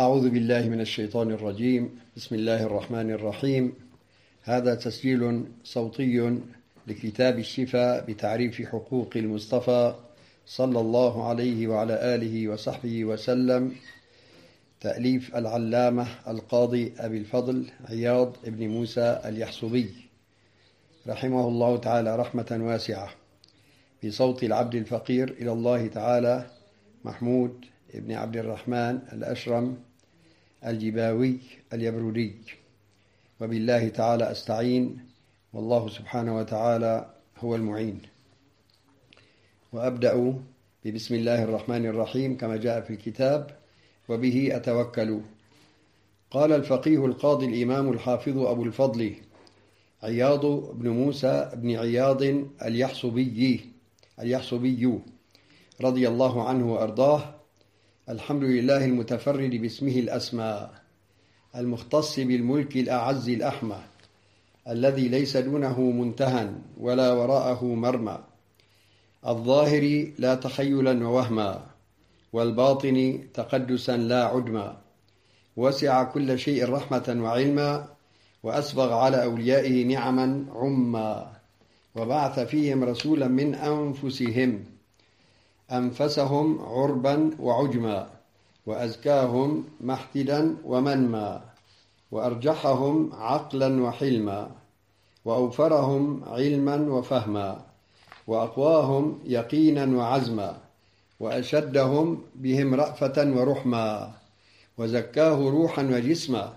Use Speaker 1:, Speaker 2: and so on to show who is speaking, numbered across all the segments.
Speaker 1: أعوذ بالله من الشيطان الرجيم بسم الله الرحمن الرحيم هذا تسجيل صوتي لكتاب الشفاء بتعريف حقوق المصطفى صلى الله عليه وعلى آله وصحبه وسلم تأليف العلامة القاضي أبي الفضل عياض ابن موسى اليحصبي رحمه الله تعالى رحمة واسعة بصوت العبد الفقير إلى الله تعالى محمود ابن عبد الرحمن الأشرم الجباوي اليبرودي وبالله تعالى أستعين والله سبحانه وتعالى هو المعين وأبدأ ببسم الله الرحمن الرحيم كما جاء في الكتاب وبه أتوكل قال الفقيه القاضي الإمام الحافظ أبو الفضل عياض بن موسى بن عياض اليحصبي اليحصبي رضي الله عنه وأرضاه الحمد لله المتفرد باسمه الأسمى المختص بالملك الأعز الأحمى الذي ليس دونه منتهى ولا وراءه مرمى الظاهر لا تخيلا ووهما والباطن تقدسا لا عدما وسع كل شيء رحمة وعلما وأسبغ على أوليائه نعما عما وبعث فيهم رسولا من أنفسهم أنفسهم عربا وعجما وأزكاهم محتدا ومنما وأرجحهم عقلا وحلما وأوفرهم علما وفهما وأقواهم يقينا وعزما وأشدهم بهم رأفة ورحما وزكاه روحا وجسما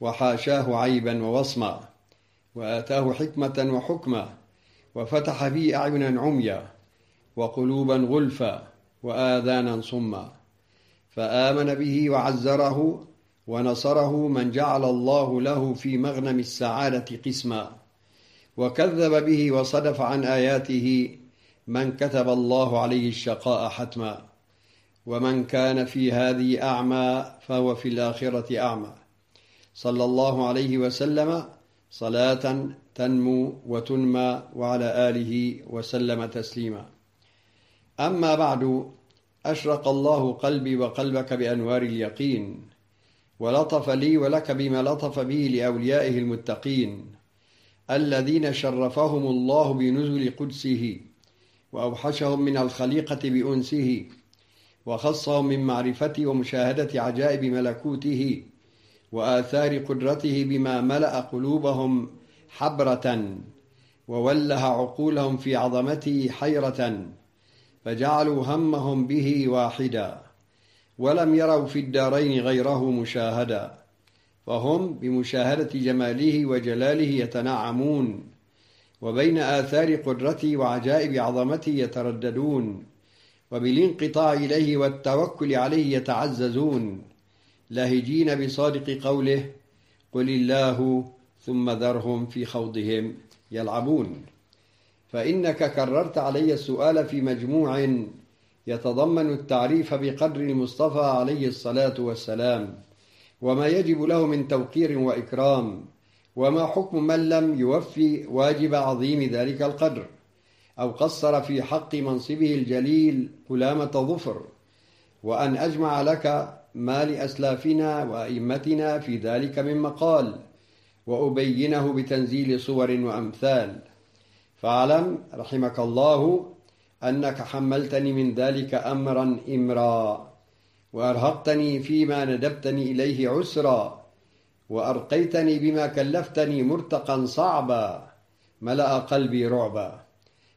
Speaker 1: وحاشاه عيبا ووصما وآتاه حكمة وحكما وفتح به أعينا عميا وقلوبا غلفا واذانا صما فامن به وعزره ونصره من جعل الله له في مغنم السعاده قسما وكذب به وصدف عن اياته من كتب الله عليه الشقاء حتما ومن كان في هذه اعمى فهو في الاخره اعمى صلى الله عليه وسلم صلاه تنمو وتنمى وعلى اله وسلم تسليما أما بعد أشرق الله قلبي وقلبك بأنوار اليقين ولطف لي ولك بما لطف به لأوليائه المتقين الذين شرفهم الله بنزل قدسه وأوحشهم من الخليقة بأنسه وخصهم من معرفة ومشاهدة عجائب ملكوته وآثار قدرته بما ملأ قلوبهم حبرة ووله عقولهم في عظمته حيرة فجعلوا همهم به واحدا ولم يروا في الدارين غيره مشاهدا فهم بمشاهدة جماله وجلاله يتنعمون وبين آثار قدرته وعجائب عظمته يترددون وبالانقطاع إليه والتوكل عليه يتعززون لاهجين بصادق قوله قل الله ثم ذرهم في خوضهم يلعبون فإنك كررت علي السؤال في مجموع يتضمن التعريف بقدر المصطفى عليه الصلاة والسلام وما يجب له من توقير وإكرام وما حكم من لم يوفي واجب عظيم ذلك القدر أو قصر في حق منصبه الجليل كلامة ظفر وأن أجمع لك ما لأسلافنا وأئمتنا في ذلك من مقال وأبينه بتنزيل صور وأمثال فاعلم رحمك الله أنك حملتني من ذلك أمرا إمرا وأرهقتني فيما ندبتني إليه عسرا وأرقيتني بما كلفتني مرتقا صعبا ملأ قلبي رعبا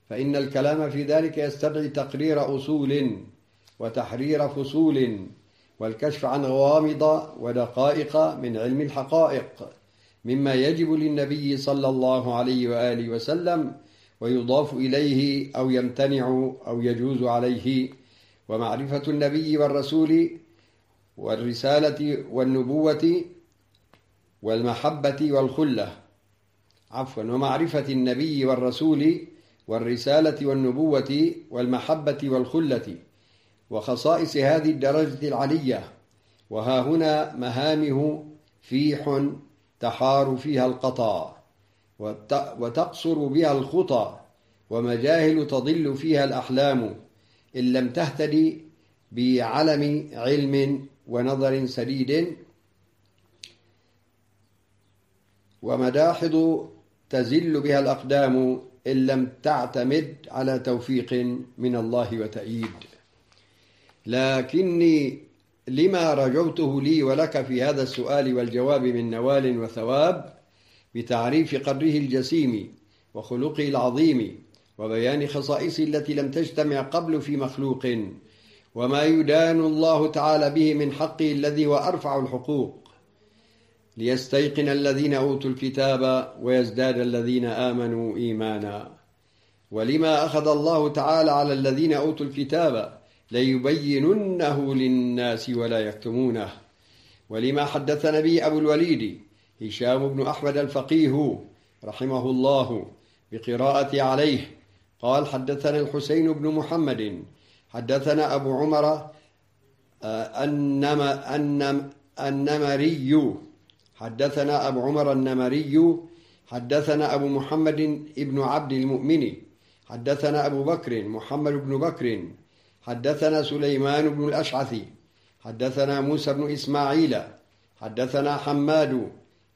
Speaker 1: فإن الكلام في ذلك يستدعي تقرير أصول وتحرير فصول والكشف عن غوامض ودقائق من علم الحقائق مما يجب للنبي صلى الله عليه وآله وسلم ويضاف إليه أو يمتنع أو يجوز عليه ومعرفة النبي والرسول والرسالة والنبوة والمحبة والخلة عفوا ومعرفة النبي والرسول والرسالة والنبوة والمحبة والخلة وخصائص هذه الدرجة العلية وها هنا مهامه فيح تحار فيها القطار وتقصر بها الخطى ومجاهل تضل فيها الأحلام إن لم تهتدي بعلم علم ونظر سديد ومداحض تزل بها الأقدام إن لم تعتمد على توفيق من الله وتأييد لكني لما رجوته لي ولك في هذا السؤال والجواب من نوال وثواب بتعريف قدره الجسيم وخلقه العظيم وبيان خصائصه التي لم تجتمع قبل في مخلوق وما يدان الله تعالى به من حقه الذي هو أرفع الحقوق ليستيقن الذين أوتوا الكتاب ويزداد الذين آمنوا إيمانا ولما أخذ الله تعالى على الذين أوتوا الكتاب ليبيننه للناس ولا يكتمونه ولما حدثنا به أبو الوليد هشام بن أحمد الفقيه رحمه الله بقراءة عليه قال حدثنا الحسين بن محمد حدثنا أبو عمر آه، أنما أنم النمري حدثنا أبو عمر النمري حدثنا أبو محمد بن عبد المؤمن حدثنا أبو بكر محمد بن بكر حدثنا سليمان بن الأشعث حدثنا موسى بن إسماعيل حدثنا حماد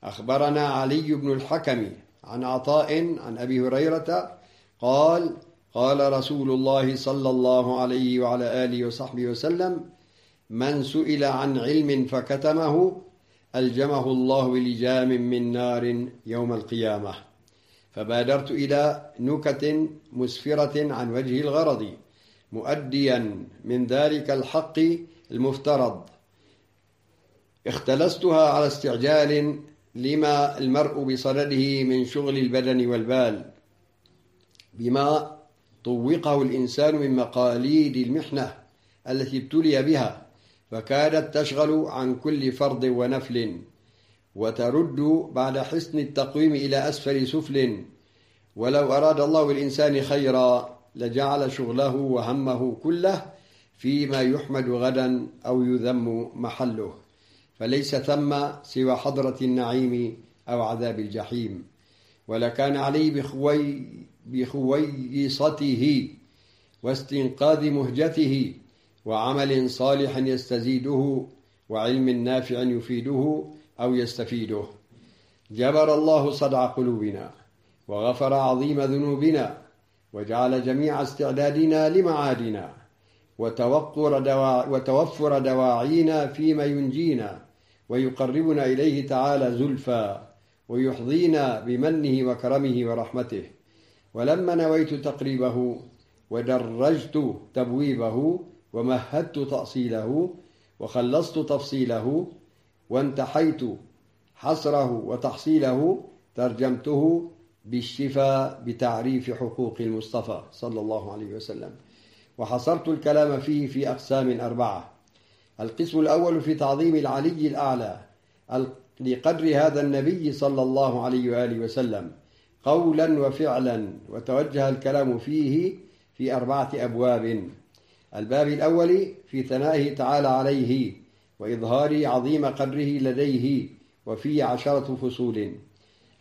Speaker 1: أخبرنا علي بن الحكم عن عطاء عن أبي هريرة قال قال رسول الله صلى الله عليه وعلى آله وصحبه وسلم من سئل عن علم فكتمه ألجمه الله بلجام من نار يوم القيامة فبادرت إلى نكة مسفرة عن وجه الغرض مؤديا من ذلك الحق المفترض اختلستها على استعجال لما المرء بصدده من شغل البدن والبال بما طوقه الإنسان من مقاليد المحنة التي ابتلي بها فكانت تشغل عن كل فرض ونفل وترد بعد حسن التقويم إلى أسفل سفل ولو أراد الله الإنسان خيرا لجعل شغله وهمه كله فيما يحمد غدا أو يذم محله فليس ثم سوى حضرة النعيم أو عذاب الجحيم ولكان عليه بخوي بخويصته واستنقاذ مهجته وعمل صالح يستزيده وعلم نافع يفيده أو يستفيده جبر الله صدع قلوبنا وغفر عظيم ذنوبنا وجعل جميع استعدادنا لمعادنا وتوفر دواعينا فيما ينجينا ويقربنا إليه تعالى زلفى ويحظينا بمنه وكرمه ورحمته ولما نويت تقريبه ودرجت تبويبه ومهدت تأصيله وخلصت تفصيله وانتحيت حصره وتحصيله ترجمته بالشفاء بتعريف حقوق المصطفى صلى الله عليه وسلم وحصرت الكلام فيه في أقسام أربعة القسم الأول في تعظيم العلي الأعلى لقدر هذا النبي صلى الله عليه وآله وسلم قولا وفعلا وتوجه الكلام فيه في أربعة أبواب الباب الأول في ثنائه تعالى عليه وإظهار عظيم قدره لديه وفيه عشرة فصول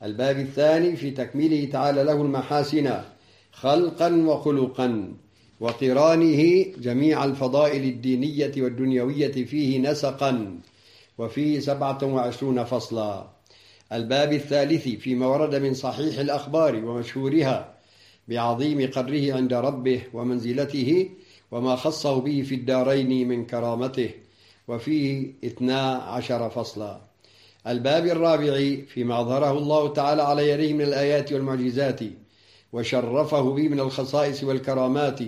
Speaker 1: الباب الثاني في تكميله تعالى له المحاسن خلقا وخلقا وقرانه جميع الفضائل الدينية والدنيوية فيه نسقا وفيه سبعة وعشرون فصلا الباب الثالث فيما ورد من صحيح الأخبار ومشهورها بعظيم قدره عند ربه ومنزلته وما خصه به في الدارين من كرامته وفيه اثنا عشر فصلا الباب الرابع فيما أظهره الله تعالى على يديه من الآيات والمعجزات وشرفه به من الخصائص والكرامات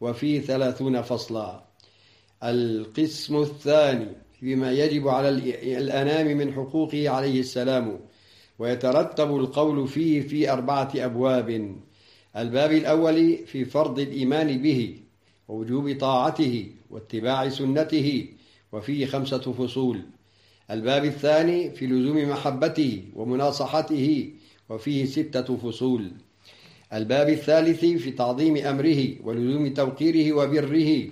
Speaker 1: وفي ثلاثون فصلا القسم الثاني فيما يجب على الأنام من حقوقه عليه السلام ويترتب القول فيه في أربعة أبواب الباب الأول في فرض الإيمان به ووجوب طاعته واتباع سنته وفيه خمسة فصول الباب الثاني في لزوم محبته ومناصحته وفيه ستة فصول الباب الثالث في تعظيم أمره ولزوم توقيره وبره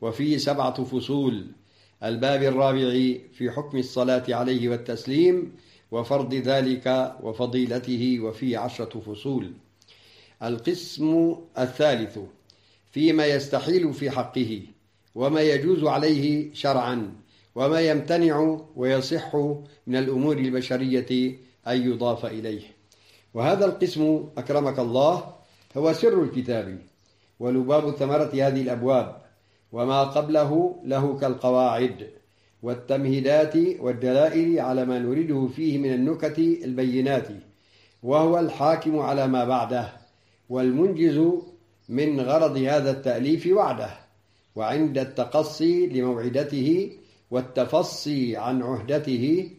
Speaker 1: وفيه سبعة فصول الباب الرابع في حكم الصلاة عليه والتسليم وفرض ذلك وفضيلته وفيه عشرة فصول القسم الثالث فيما يستحيل في حقه وما يجوز عليه شرعا وما يمتنع ويصح من الأمور البشرية أن يضاف إليه وهذا القسم أكرمك الله هو سر الكتاب ولباب ثمرة هذه الأبواب وما قبله له كالقواعد والتمهيدات والدلائل على ما نريده فيه من النكت البينات وهو الحاكم على ما بعده والمنجز من غرض هذا التأليف وعده وعند التقصي لموعدته والتفصي عن عهدته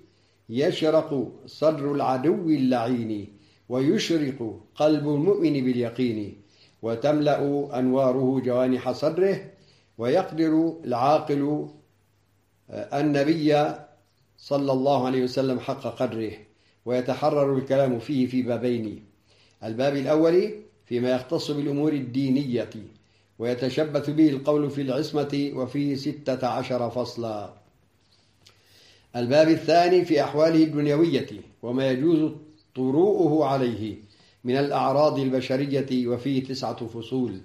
Speaker 1: يشرق صدر العدو اللعين ويشرق قلب المؤمن باليقين وتملأ أنواره جوانح صدره ويقدر العاقل آه، النبي صلى الله عليه وسلم حق قدره ويتحرر الكلام فيه في بابين الباب الأول فيما يختص بالأمور الدينية ويتشبث به القول في العصمة وفي ستة عشر فصلا الباب الثاني في أحواله الدنيوية وما يجوز طروؤه عليه من الأعراض البشرية وفيه تسعة فصول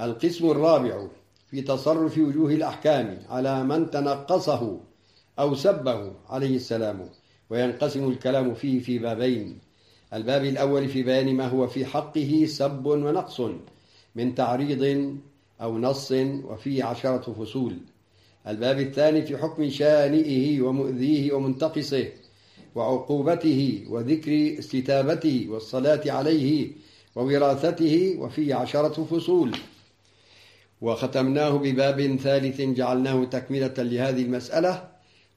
Speaker 1: القسم الرابع في تصرف وجوه الأحكام على من تنقصه أو سبه عليه السلام وينقسم الكلام فيه في بابين الباب الأول في بيان ما هو في حقه سب ونقص من تعريض أو نص وفيه عشرة فصول الباب الثاني في حكم شانئه ومؤذيه ومنتقصه وعقوبته وذكر استتابته والصلاة عليه ووراثته وفيه عشرة فصول وختمناه بباب ثالث جعلناه تكملة لهذه المسألة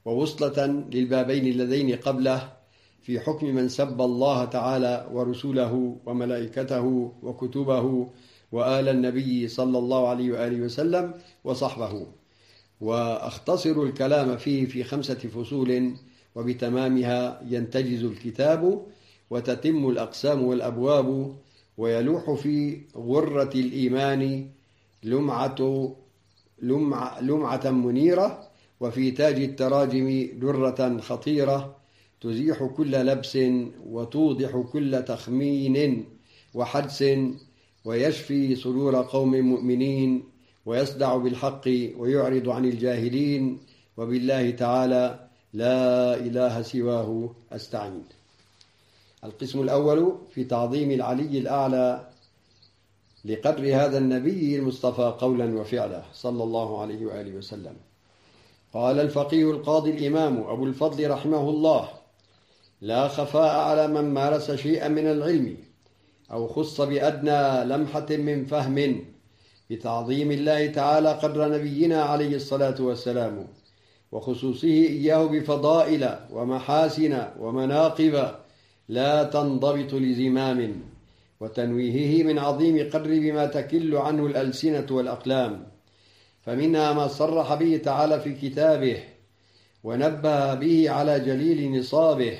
Speaker 1: ووصلة للبابين اللذين قبله في حكم من سب الله تعالى ورسوله وملائكته وكتبه وآل النبي صلى الله عليه وآله وسلم وصحبه وأختصر الكلام فيه في خمسة فصول وبتمامها ينتجز الكتاب وتتم الأقسام والأبواب ويلوح في غرة الإيمان لمعة لمعة, لمعة منيرة وفي تاج التراجم درة خطيرة تزيح كل لبس وتوضح كل تخمين وحدس ويشفي صدور قوم مؤمنين ويصدع بالحق ويعرض عن الجاهلين وبالله تعالى لا إله سواه أستعين القسم الأول في تعظيم العلي الأعلى لقدر هذا النبي المصطفى قولا وفعلا صلى الله عليه وآله وسلم قال الفقيه القاضي الإمام أبو الفضل رحمه الله لا خفاء على من مارس شيئا من العلم أو خص بأدنى لمحة من فهم بتعظيم الله تعالى قدر نبينا عليه الصلاة والسلام وخصوصه إياه بفضائل ومحاسن ومناقب لا تنضبط لزمام وتنويهه من عظيم قدر بما تكل عنه الألسنة والأقلام فمنها ما صرح به تعالى في كتابه ونبه به على جليل نصابه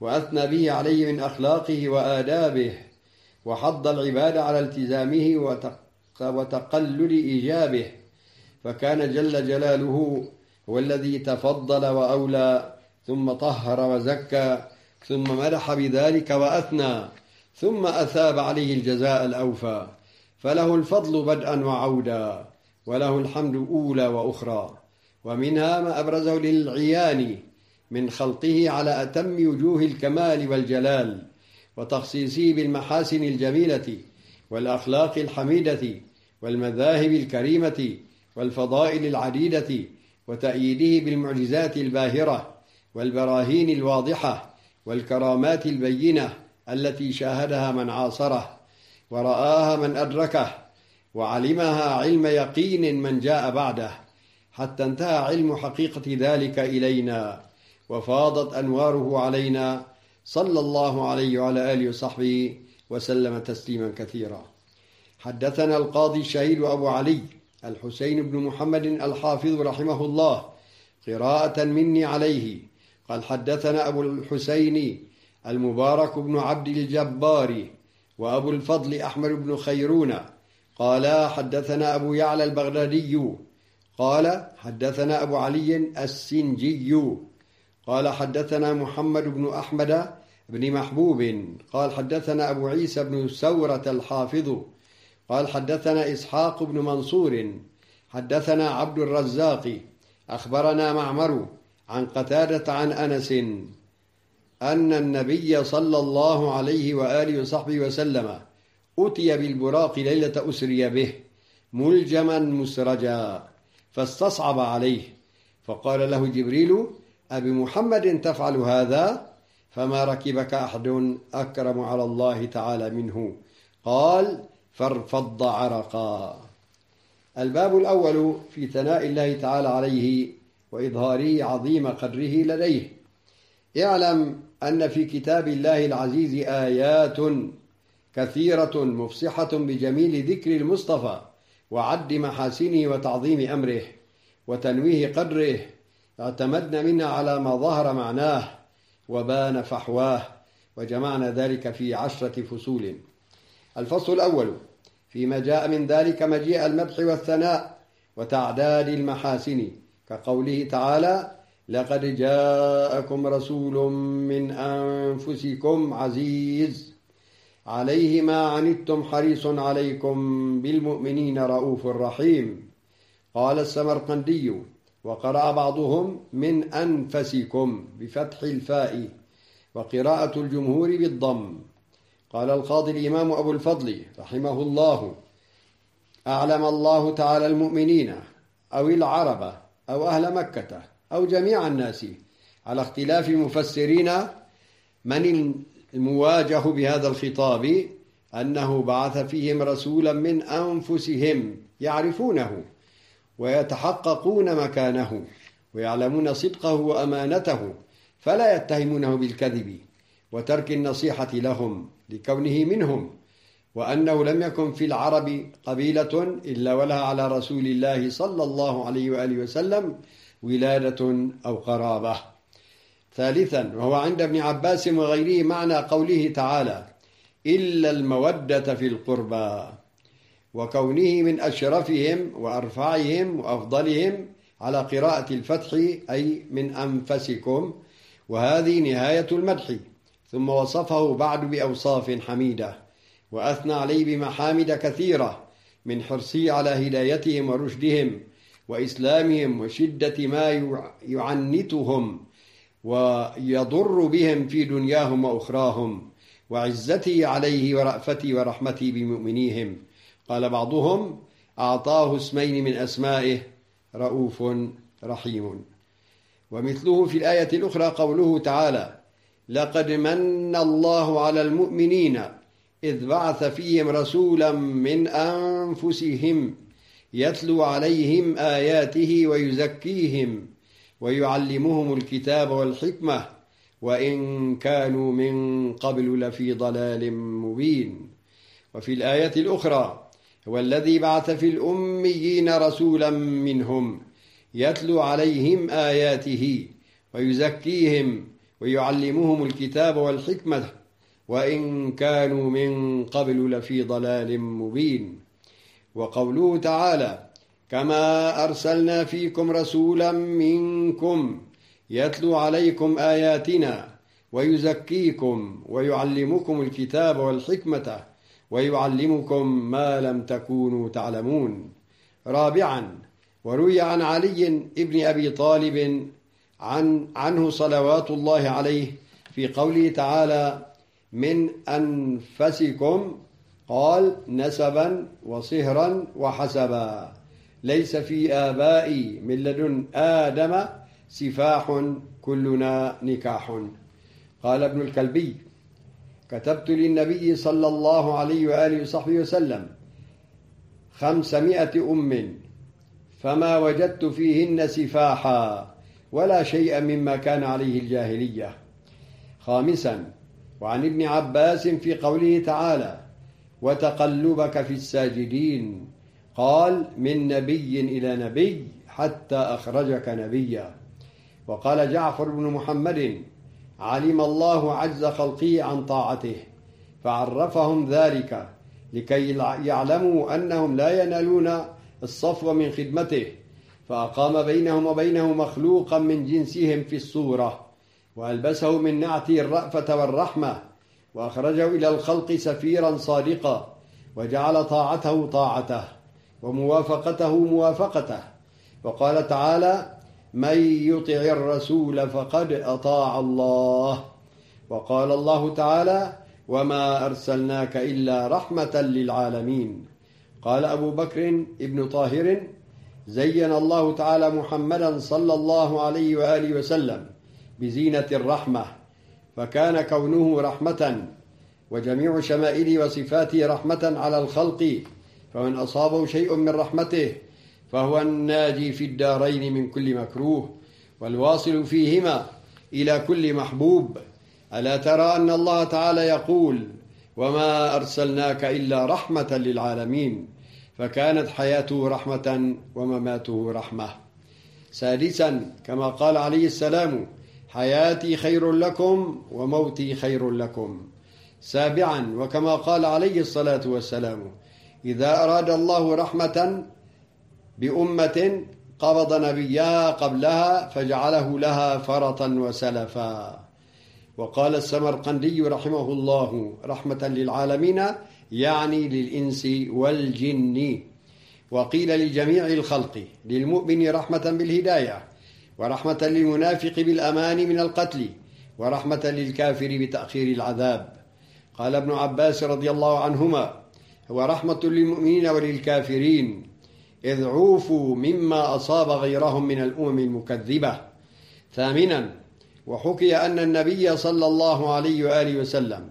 Speaker 1: وأثنى به عليه من أخلاقه وآدابه وحض العباد على التزامه وتقلل إيجابه فكان جل جلاله هو الذي تفضل وأولى ثم طهر وزكى ثم مدح بذلك وأثنى ثم أثاب عليه الجزاء الأوفى فله الفضل بدءا وعودا وله الحمد أولى وأخرى ومنها ما أبرزه للعيان من خلقه على أتم وجوه الكمال والجلال وتخصيصه بالمحاسن الجميلة والأخلاق الحميدة والمذاهب الكريمة والفضائل العديدة وتأييده بالمعجزات الباهرة والبراهين الواضحة والكرامات البينة التي شاهدها من عاصره ورآها من أدركه وعلمها علم يقين من جاء بعده حتى انتهى علم حقيقة ذلك إلينا وفاضت أنواره علينا صلى الله عليه وعلى آله وصحبه وسلم تسليما كثيرا حدثنا القاضي الشهيد أبو علي الحسين بن محمد الحافظ رحمه الله قراءة مني عليه قال حدثنا أبو الحسين المبارك بن عبد الجبار وأبو الفضل أحمد بن خيرون قال حدثنا أبو يعلى البغدادي قال حدثنا أبو علي السنجي قال حدثنا محمد بن أحمد بن محبوب قال حدثنا أبو عيسى بن سورة الحافظ قال حدثنا إسحاق بن منصور حدثنا عبد الرزاق أخبرنا معمر عن قتادة عن أنس أن النبي صلى الله عليه وآله وصحبه وسلم أتي بالبراق ليلة أسري به ملجما مسرجا فاستصعب عليه فقال له جبريل أبي محمد تفعل هذا فما ركبك أحد أكرم على الله تعالى منه قال فارفض عرقا الباب الأول في ثناء الله تعالى عليه وإظهاره عظيم قدره لديه اعلم أن في كتاب الله العزيز آيات كثيرة مفصحة بجميل ذكر المصطفى وعد محاسنه وتعظيم أمره وتنويه قدره اعتمدنا منها على ما ظهر معناه وبان فحواه وجمعنا ذلك في عشرة فصول الفصل الأول فيما جاء من ذلك مجيء المدح والثناء وتعداد المحاسن كقوله تعالى لقد جاءكم رسول من أنفسكم عزيز عليه ما عنتم حريص عليكم بالمؤمنين رؤوف رحيم قال السمرقندي وقرأ بعضهم من أنفسكم بفتح الفاء وقراءة الجمهور بالضم قال القاضي الإمام أبو الفضل رحمه الله أعلم الله تعالى المؤمنين أو العرب أو أهل مكة أو جميع الناس على اختلاف المفسرين من المواجه بهذا الخطاب أنه بعث فيهم رسولا من أنفسهم يعرفونه ويتحققون مكانه ويعلمون صدقه وأمانته فلا يتهمونه بالكذب وترك النصيحة لهم لكونه منهم وأنه لم يكن في العرب قبيلة إلا ولها على رسول الله صلى الله عليه وآله وسلم ولادة أو قرابة ثالثا وهو عند ابن عباس وغيره معنى قوله تعالى إلا المودة في القربى وكونه من أشرفهم وأرفعهم وأفضلهم على قراءة الفتح أي من أنفسكم وهذه نهاية المدح ثم وصفه بعد بأوصاف حميدة وأثنى عليه بمحامد كثيرة من حرصي على هدايتهم ورشدهم وإسلامهم وشدة ما يعنتهم ويضر بهم في دنياهم وأخراهم وعزتي عليه ورأفتي ورحمتي بمؤمنيهم قال بعضهم أعطاه اسمين من أسمائه رؤوف رحيم ومثله في الآية الأخرى قوله تعالى لقد من الله على المؤمنين إذ بعث فيهم رسولا من أنفسهم يتلو عليهم آياته ويزكيهم ويعلمهم الكتاب والحكمة وإن كانوا من قبل لفي ضلال مبين وفي الآية الأخرى هو الذي بعث في الأميين رسولا منهم يتلو عليهم آياته ويزكيهم ويعلمهم الكتاب والحكمة وإن كانوا من قبل لفي ضلال مبين وقوله تعالى كما أرسلنا فيكم رسولا منكم يتلو عليكم آياتنا ويزكيكم ويعلمكم الكتاب والحكمة ويعلمكم ما لم تكونوا تعلمون رابعا وروي عن علي بن أبي طالب عن عنه صلوات الله عليه في قوله تعالى من أنفسكم قال نسبا وصهرا وحسبا ليس في آبائي من لدن آدم سفاح كلنا نكاح قال ابن الكلبي كتبت للنبي صلى الله عليه وآله وصحبه وسلم خمسمائة أم فما وجدت فيهن سفاحا ولا شيء مما كان عليه الجاهلية خامسا وعن ابن عباس في قوله تعالى وتقلبك في الساجدين قال من نبي إلى نبي حتى أخرجك نبيا وقال جعفر بن محمد علم الله عجز خلقه عن طاعته فعرفهم ذلك لكي يعلموا أنهم لا ينالون الصفو من خدمته فأقام بينهم وبينه مخلوقا من جنسهم في الصورة وألبسه من نعته الرأفة والرحمة وأخرجه إلى الخلق سفيرا صادقا وجعل طاعته طاعته وموافقته موافقته وقال تعالى من يطع الرسول فقد أطاع الله وقال الله تعالى وما أرسلناك إلا رحمة للعالمين قال أبو بكر ابن طاهر زين الله تعالى محمدا صلى الله عليه واله وسلم بزينه الرحمه فكان كونه رحمه وجميع شمائله وصفاته رحمه على الخلق فمن اصابه شيء من رحمته فهو الناجي في الدارين من كل مكروه والواصل فيهما الى كل محبوب الا ترى ان الله تعالى يقول وما ارسلناك الا رحمه للعالمين فكانت حياته رحمة ومماته رحمة ثالثا كما قال عليه السلام حياتي خير لكم وموتي خير لكم سابعا وكما قال عليه الصلاة والسلام إذا أراد الله رحمة بأمة قبض نبيها قبلها فجعله لها فرطا وسلفا وقال السمرقندي رحمه الله رحمة للعالمين يعني للإنس والجن وقيل لجميع الخلق للمؤمن رحمة بالهداية ورحمة للمنافق بالأمان من القتل ورحمة للكافر بتأخير العذاب قال ابن عباس رضي الله عنهما هو رحمة للمؤمنين وللكافرين إذ عوفوا مما أصاب غيرهم من الأمم المكذبة ثامنا وحكي أن النبي صلى الله عليه وآله وسلم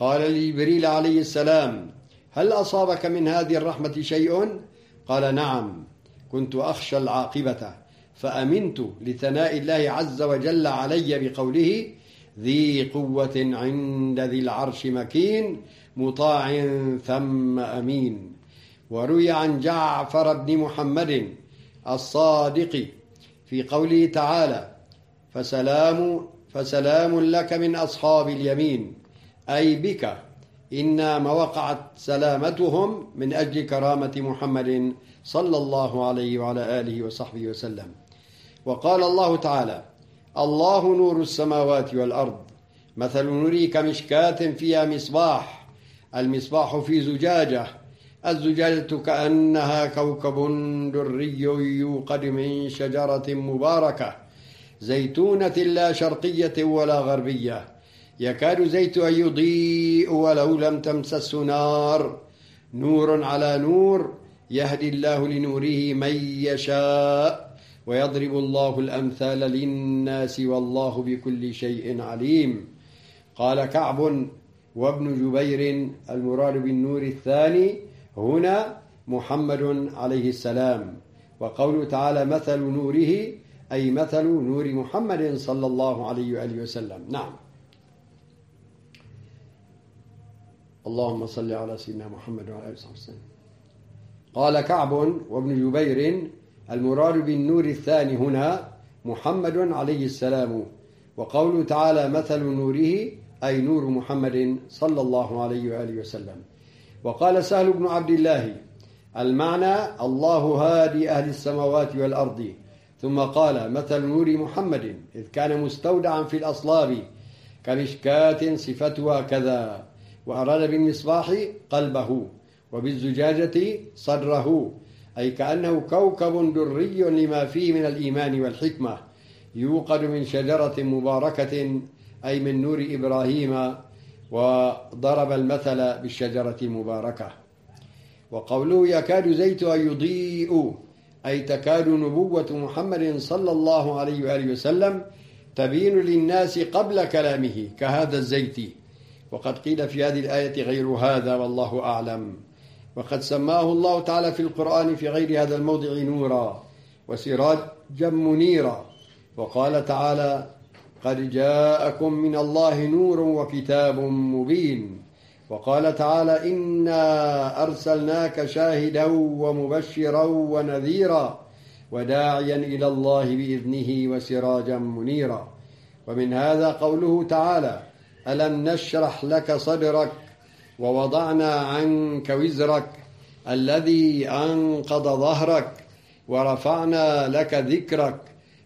Speaker 1: قال لجبريل عليه السلام هل أصابك من هذه الرحمة شيء؟ قال نعم كنت أخشى العاقبة فأمنت لثناء الله عز وجل علي بقوله ذي قوة عند ذي العرش مكين مطاع ثم أمين وروي عن جعفر بن محمد الصادق في قوله تعالى فسلام فسلام لك من أصحاب اليمين أي بك ما وقعت سلامتهم من أجل كرامة محمد صلى الله عليه وعلى آله وصحبه وسلم وقال الله تعالى الله نور السماوات والأرض مثل نوري كمشكات فيها مصباح المصباح في زجاجة الزجاجة كأنها كوكب دري يوقد من شجرة مباركة زيتونة لا شرقية ولا غربية يكاد زيت أن يضيء ولو لم تمسسه نار نور على نور يهدي الله لنوره من يشاء ويضرب الله الأمثال للناس والله بكل شيء عليم قال كعب وابن جبير المراد بالنور الثاني هنا محمد عليه السلام وقوله تعالى مثل نوره أي مثل نور محمد صلى الله عليه وآله وسلم نعم اللهم صل على سيدنا محمد وعلى آله وصحبه وسلم قال كعب وابن جبير المراد بالنور الثاني هنا محمد عليه السلام وقوله تعالى مثل نوره أي نور محمد صلى الله عليه وآله وسلم وقال سهل بن عبد الله المعنى الله هادي أهل السماوات والأرض ثم قال مثل نور محمد إذ كان مستودعا في الأصلاب كمشكاة صفتها كذا وأراد بالمصباح قلبه وبالزجاجة صدره أي كأنه كوكب دري لما فيه من الإيمان والحكمة يوقد من شجرة مباركة أي من نور إبراهيم وضرب المثل بالشجرة المباركة وقوله يكاد زيتها يضيء أي تكاد نبوة محمد صلى الله عليه وآله وسلم تبين للناس قبل كلامه كهذا الزيت وقد قيل في هذه الآية غير هذا والله أعلم وقد سماه الله تعالى في القرآن في غير هذا الموضع نورا وسراجا منيرا وقال تعالى قد جاءكم من الله نور وكتاب مبين وقال تعالى إنا أرسلناك شاهدا ومبشرا ونذيرا وداعيا إلى الله بإذنه وسراجا منيرا ومن هذا قوله تعالى ألم نشرح لك صدرك ووضعنا عنك وزرك الذي أنقض ظهرك ورفعنا لك ذكرك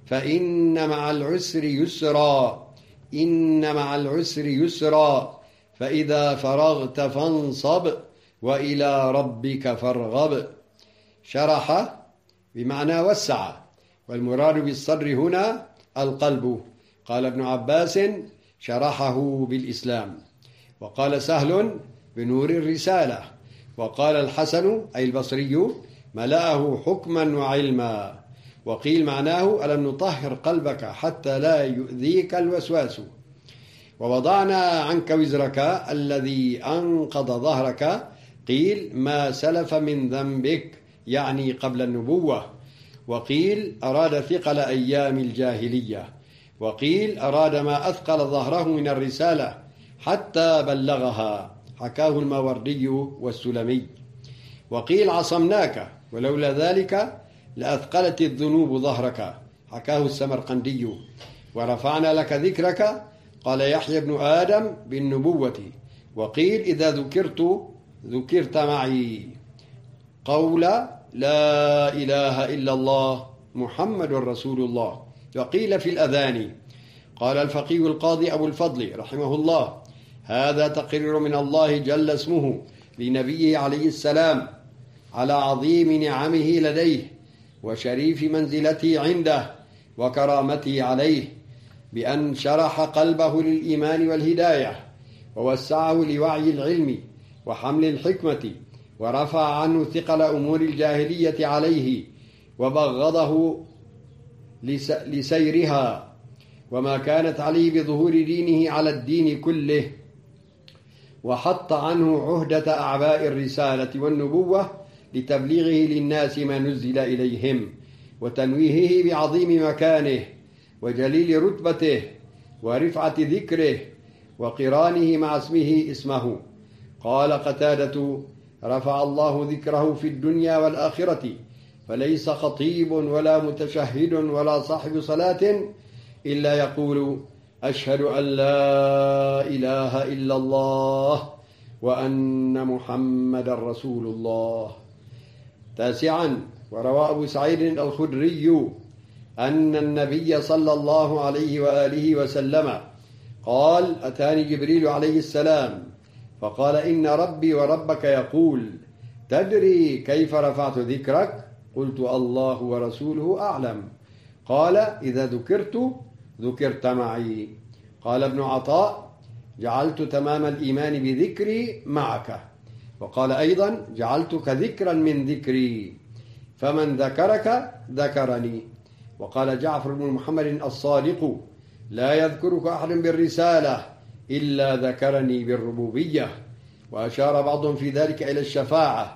Speaker 1: فإن مع العسر يسرا إن مع العسر يسرا فإذا فرغت فانصب وإلى ربك فارغب شرح بمعنى وسع والمراد بالصدر هنا القلب قال ابن عباس شرحه بالإسلام وقال سهل بنور الرسالة وقال الحسن أي البصري ملأه حكما وعلما وقيل معناه ألم نطهر قلبك حتى لا يؤذيك الوسواس ووضعنا عنك وزرك الذي أنقض ظهرك قيل ما سلف من ذنبك يعني قبل النبوة وقيل أراد ثقل أيام الجاهلية وقيل أراد ما أثقل ظهره من الرسالة حتى بلغها حكاه الماوردي والسلمي وقيل عصمناك ولولا ذلك لأثقلت الذنوب ظهرك حكاه السمرقندي ورفعنا لك ذكرك قال يحيى بن آدم بالنبوة وقيل إذا ذكرت ذكرت معي قول لا إله إلا الله محمد رسول الله وقيل في الأذان قال الفقيه القاضي أبو الفضل رحمه الله هذا تقرير من الله جل اسمه لنبيه عليه السلام على عظيم نعمه لديه وشريف منزلته عنده وكرامته عليه بأن شرح قلبه للإيمان والهداية ووسعه لوعي العلم وحمل الحكمة ورفع عنه ثقل أمور الجاهلية عليه وبغضه لسيرها وما كانت عليه بظهور دينه على الدين كله وحط عنه عهدة أعباء الرسالة والنبوة لتبليغه للناس ما نزل إليهم وتنويهه بعظيم مكانه وجليل رتبته ورفعة ذكره وقرانه مع اسمه اسمه قال قتادة رفع الله ذكره في الدنيا والآخرة فليس خطيب ولا متشهد ولا صاحب صلاة إلا يقول أشهد أن لا إله إلا الله وأن محمد رسول الله تاسعا وروى أبو سعيد الخدري أن النبي صلى الله عليه وآله وسلم قال أتاني جبريل عليه السلام فقال إن ربي وربك يقول تدري كيف رفعت ذكرك قلت الله ورسوله أعلم قال إذا ذكرت ذكرت معي قال ابن عطاء جعلت تمام الإيمان بذكري معك وقال أيضا جعلتك ذكرا من ذكري فمن ذكرك ذكرني وقال جعفر بن محمد الصادق لا يذكرك أحد بالرسالة إلا ذكرني بالربوبية وأشار بعضهم في ذلك إلى الشفاعة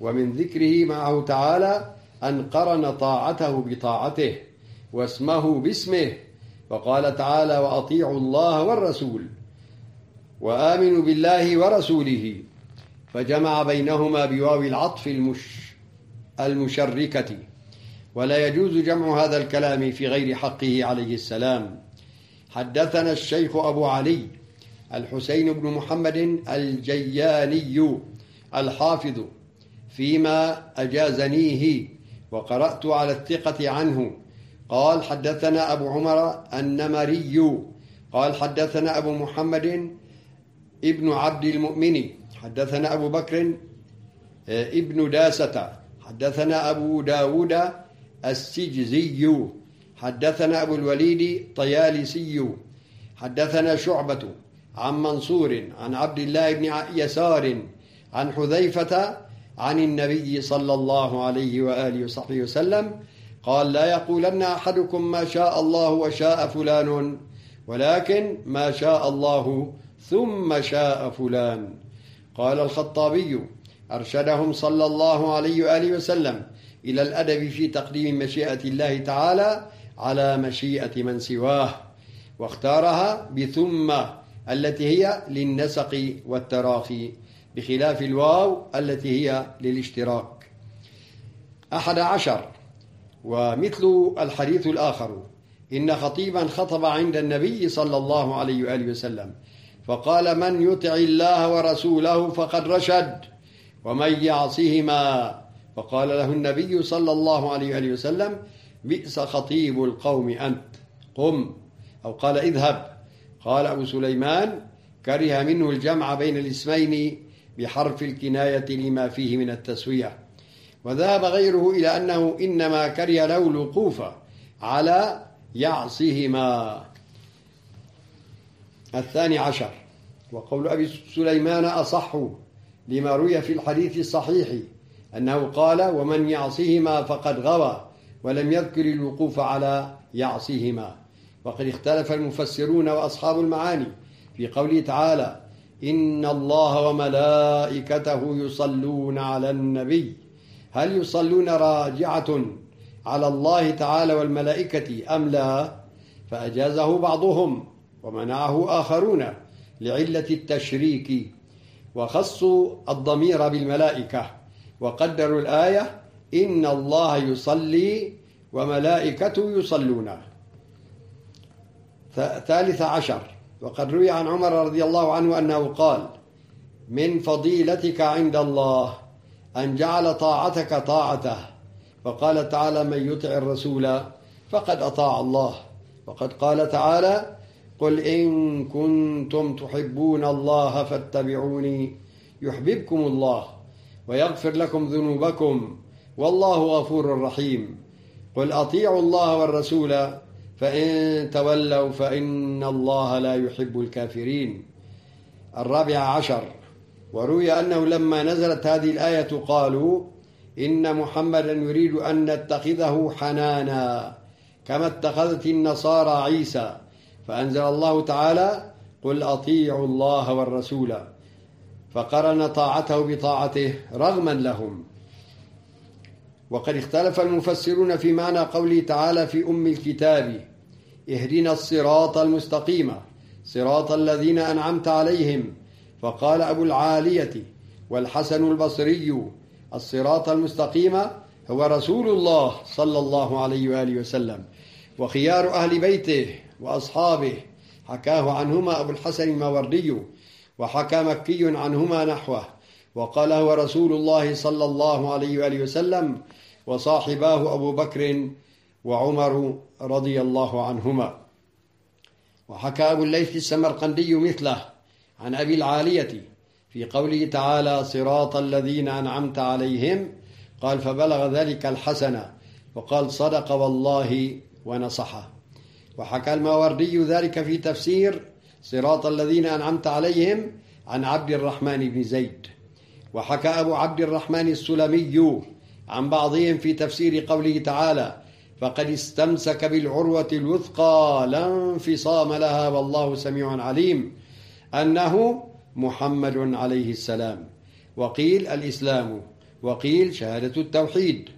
Speaker 1: ومن ذكره معه تعالى أن قرن طاعته بطاعته واسمه باسمه وقال تعالى وأطيعوا الله والرسول وآمنوا بالله ورسوله فجمع بينهما بواو العطف المش المشركة ولا يجوز جمع هذا الكلام في غير حقه عليه السلام حدثنا الشيخ أبو علي الحسين بن محمد الجياني الحافظ فيما أجازنيه وقرأت على الثقة عنه قال حدثنا أبو عمر النمري قال حدثنا أبو محمد ابن عبد المؤمن حدثنا أبو بكر آه، ابن داسة حدثنا أبو داود السجزي حدثنا أبو الوليد طيالسي حدثنا شعبة عن منصور عن عبد الله بن يسار عن حذيفة عن النبي صلى الله عليه وآله وصحبه وسلم قال لا يقولن أحدكم ما شاء الله وشاء فلان ولكن ما شاء الله ثم شاء فلان قال الخطابي أرشدهم صلى الله عليه وآله وسلم إلى الأدب في تقديم مشيئة الله تعالى على مشيئة من سواه واختارها بثم التي هي للنسق والتراخي بخلاف الواو التي هي للاشتراك أحد عشر ومثل الحديث الآخر إن خطيبا خطب عند النبي صلى الله عليه وآله وسلم فقال من يطع الله ورسوله فقد رشد ومن يعصهما فقال له النبي صلى الله عليه وآله وسلم بئس خطيب القوم أنت قم أو قال اذهب قال أبو سليمان كره منه الجمع بين الاسمين بحرف الكناية لما فيه من التسوية وذهب غيره إلى أنه إنما كره له الوقوف على يعصهما الثاني عشر وقول أبي سليمان أصح لما روي في الحديث الصحيح أنه قال ومن يعصهما فقد غوى ولم يذكر الوقوف على يعصهما وقد اختلف المفسرون وأصحاب المعاني في قوله تعالى إن الله وملائكته يصلون على النبي هل يصلون راجعة على الله تعالى والملائكة أم لا فأجازه بعضهم ومنعه آخرون لعلة التشريك وخصوا الضمير بالملائكة وقدروا الآية إن الله يصلي وملائكته يصلون ثالث عشر وقد روي عن عمر رضي الله عنه أنه قال من فضيلتك عند الله أن جعل طاعتك طاعته وقال تعالى من يطع الرسول فقد أطاع الله وقد قال تعالى قل إن كنتم تحبون الله فاتبعوني يحببكم الله ويغفر لكم ذنوبكم والله غفور رحيم قل أطيعوا الله والرسول فإن تولوا فإن الله لا يحب الكافرين الرابع عشر وروي أنه لما نزلت هذه الآية قالوا إن محمدا يريد أن نتخذه حنانا كما اتخذت النصارى عيسى فأنزل الله تعالى قل أطيعوا الله والرسول فقرن طاعته بطاعته رغما لهم وقد اختلف المفسرون في معنى قوله تعالى في أم الكتاب اهدنا الصراط المستقيم صراط الذين أنعمت عليهم فقال أبو العالية والحسن البصري الصراط المستقيم هو رسول الله صلى الله عليه وآله وسلم وخيار أهل بيته وأصحابه حكاه عنهما أبو الحسن الماوردي وحكى مكي عنهما نحوه وقال هو رسول الله صلى الله عليه وآله وسلم وصاحباه أبو بكر وعمر رضي الله عنهما وحكى أبو الليث السمرقندي مثله عن أبي العالية في قوله تعالى صراط الذين أنعمت عليهم قال فبلغ ذلك الحسنة وقال صدق والله ونصحه وحكى الماوردي ذلك في تفسير صراط الذين أنعمت عليهم عن عبد الرحمن بن زيد وحكى أبو عبد الرحمن السلمي عن بعضهم في تفسير قوله تعالى فقد استمسك بالعروة الوثقى لا انفصام لها والله سميع عليم أنه محمد عليه السلام وقيل الإسلام وقيل شهادة التوحيد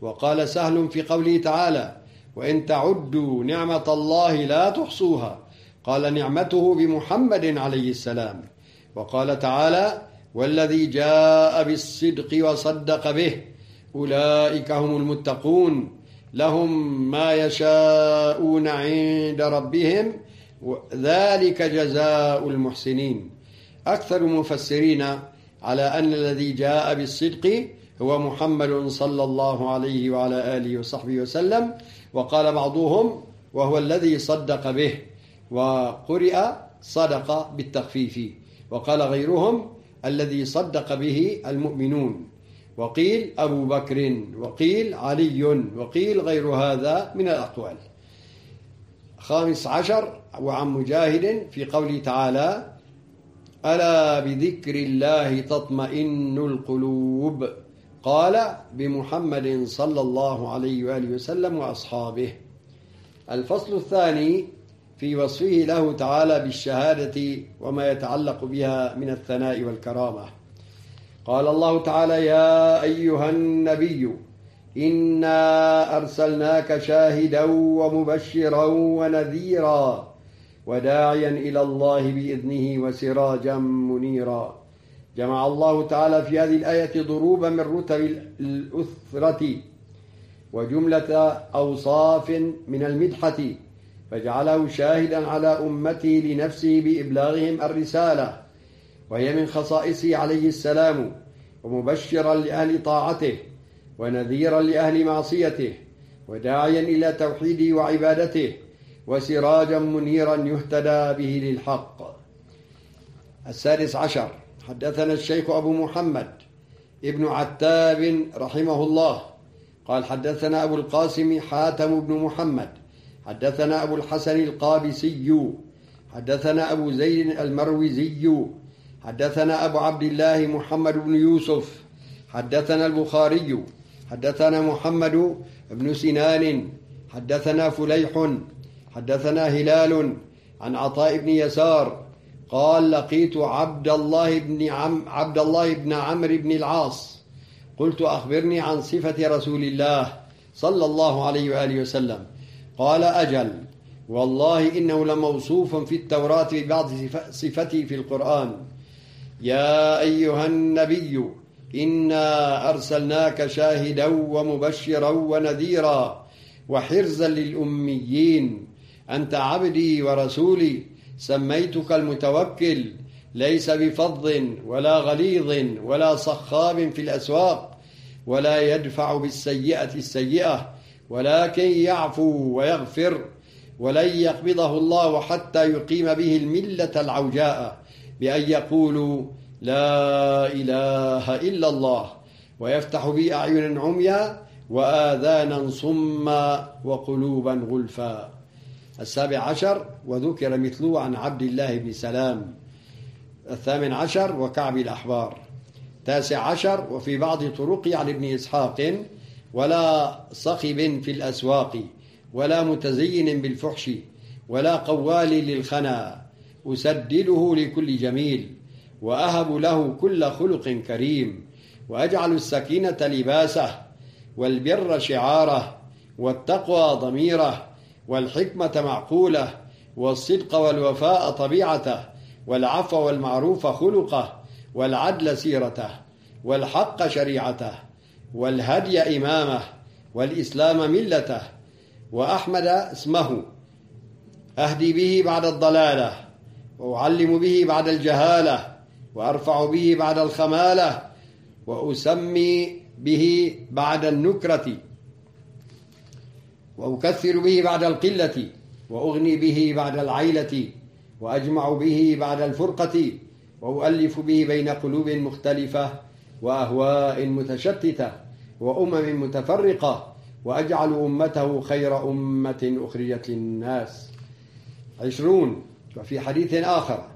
Speaker 1: وقال سهل في قوله تعالى وإن تعدوا نعمة الله لا تحصوها قال نعمته بمحمد عليه السلام وقال تعالى والذي جاء بالصدق وصدق به أولئك هم المتقون لهم ما يشاءون عند ربهم ذلك جزاء المحسنين أكثر المفسرين على أن الذي جاء بالصدق هو محمد صلى الله عليه وعلى آله وصحبه وسلم وقال بعضهم وهو الذي صدق به وقرئ صدق بالتخفيف وقال غيرهم الذي صدق به المؤمنون وقيل أبو بكر وقيل علي وقيل غير هذا من الأقوال خامس عشر وعن مجاهد في قوله تعالى ألا بذكر الله تطمئن القلوب قال بمحمد صلى الله عليه وآله وسلم وأصحابه الفصل الثاني في وصفه له تعالى بالشهادة وما يتعلق بها من الثناء والكرامة قال الله تعالى يا أيها النبي إنا أرسلناك شاهدا ومبشرا ونذيرا وداعيا إلى الله بإذنه وسراجا منيرا جمع الله تعالى في هذه الآية ضروبا من رتب الأثرة وجملة أوصاف من المدحة فجعله شاهدا على أمته لنفسه بإبلاغهم الرسالة وهي من خصائصه عليه السلام ومبشرا لأهل طاعته ونذيرا لأهل معصيته وداعيا إلى توحيده وعبادته وسراجا منيرا يهتدى به للحق السادس عشر حدثنا الشيخ أبو محمد ابن عتاب رحمه الله قال حدثنا أبو القاسم حاتم بن محمد حدثنا أبو الحسن القابسي حدثنا أبو زيد المروزي حدثنا أبو عبد الله محمد بن يوسف حدثنا البخاري حدثنا محمد بن سنان حدثنا فليح حدثنا هلال عن عطاء بن يسار قال لقيت عبد الله بن عم عبد الله بن عمرو بن العاص قلت أخبرني عن صفة رسول الله صلى الله عليه وآله وسلم قال أجل والله إنه لموصوف في التوراة ببعض صفته في القرآن يا أيها النبي إنا أرسلناك شاهدا ومبشرا ونذيرا وحرزا للأميين أنت عبدي ورسولي سميتك المتوكل ليس بفض ولا غليظ ولا صخاب في الأسواق ولا يدفع بالسيئة السيئة ولكن يعفو ويغفر ولن يقبضه الله حتى يقيم به الملة العوجاء بأن يقولوا لا إله إلا الله ويفتح بي أعين عميا وآذانا صما وقلوبا غلفا السابع عشر وذكر مثله عن عبد الله بن سلام الثامن عشر وكعب الأحبار تاسع عشر وفي بعض طرق عن ابن إسحاق ولا صخب في الأسواق ولا متزين بالفحش ولا قوال للخنا أسدده لكل جميل وأهب له كل خلق كريم وأجعل السكينة لباسه والبر شعاره والتقوى ضميره والحكمة معقوله والصدق والوفاء طبيعته والعفو والمعروف خلقه والعدل سيرته والحق شريعته والهدي إمامه والإسلام ملته وأحمد اسمه أهدي به بعد الضلالة وأعلم به بعد الجهالة وأرفع به بعد الخمالة وأسمي به بعد النكرة وأكثر به بعد القلة وأغني به بعد العيلة وأجمع به بعد الفرقة وأؤلف به بين قلوب مختلفة وأهواء متشتتة وأمم متفرقة وأجعل أمته خير أمة أخرجت للناس عشرون وفي حديث آخر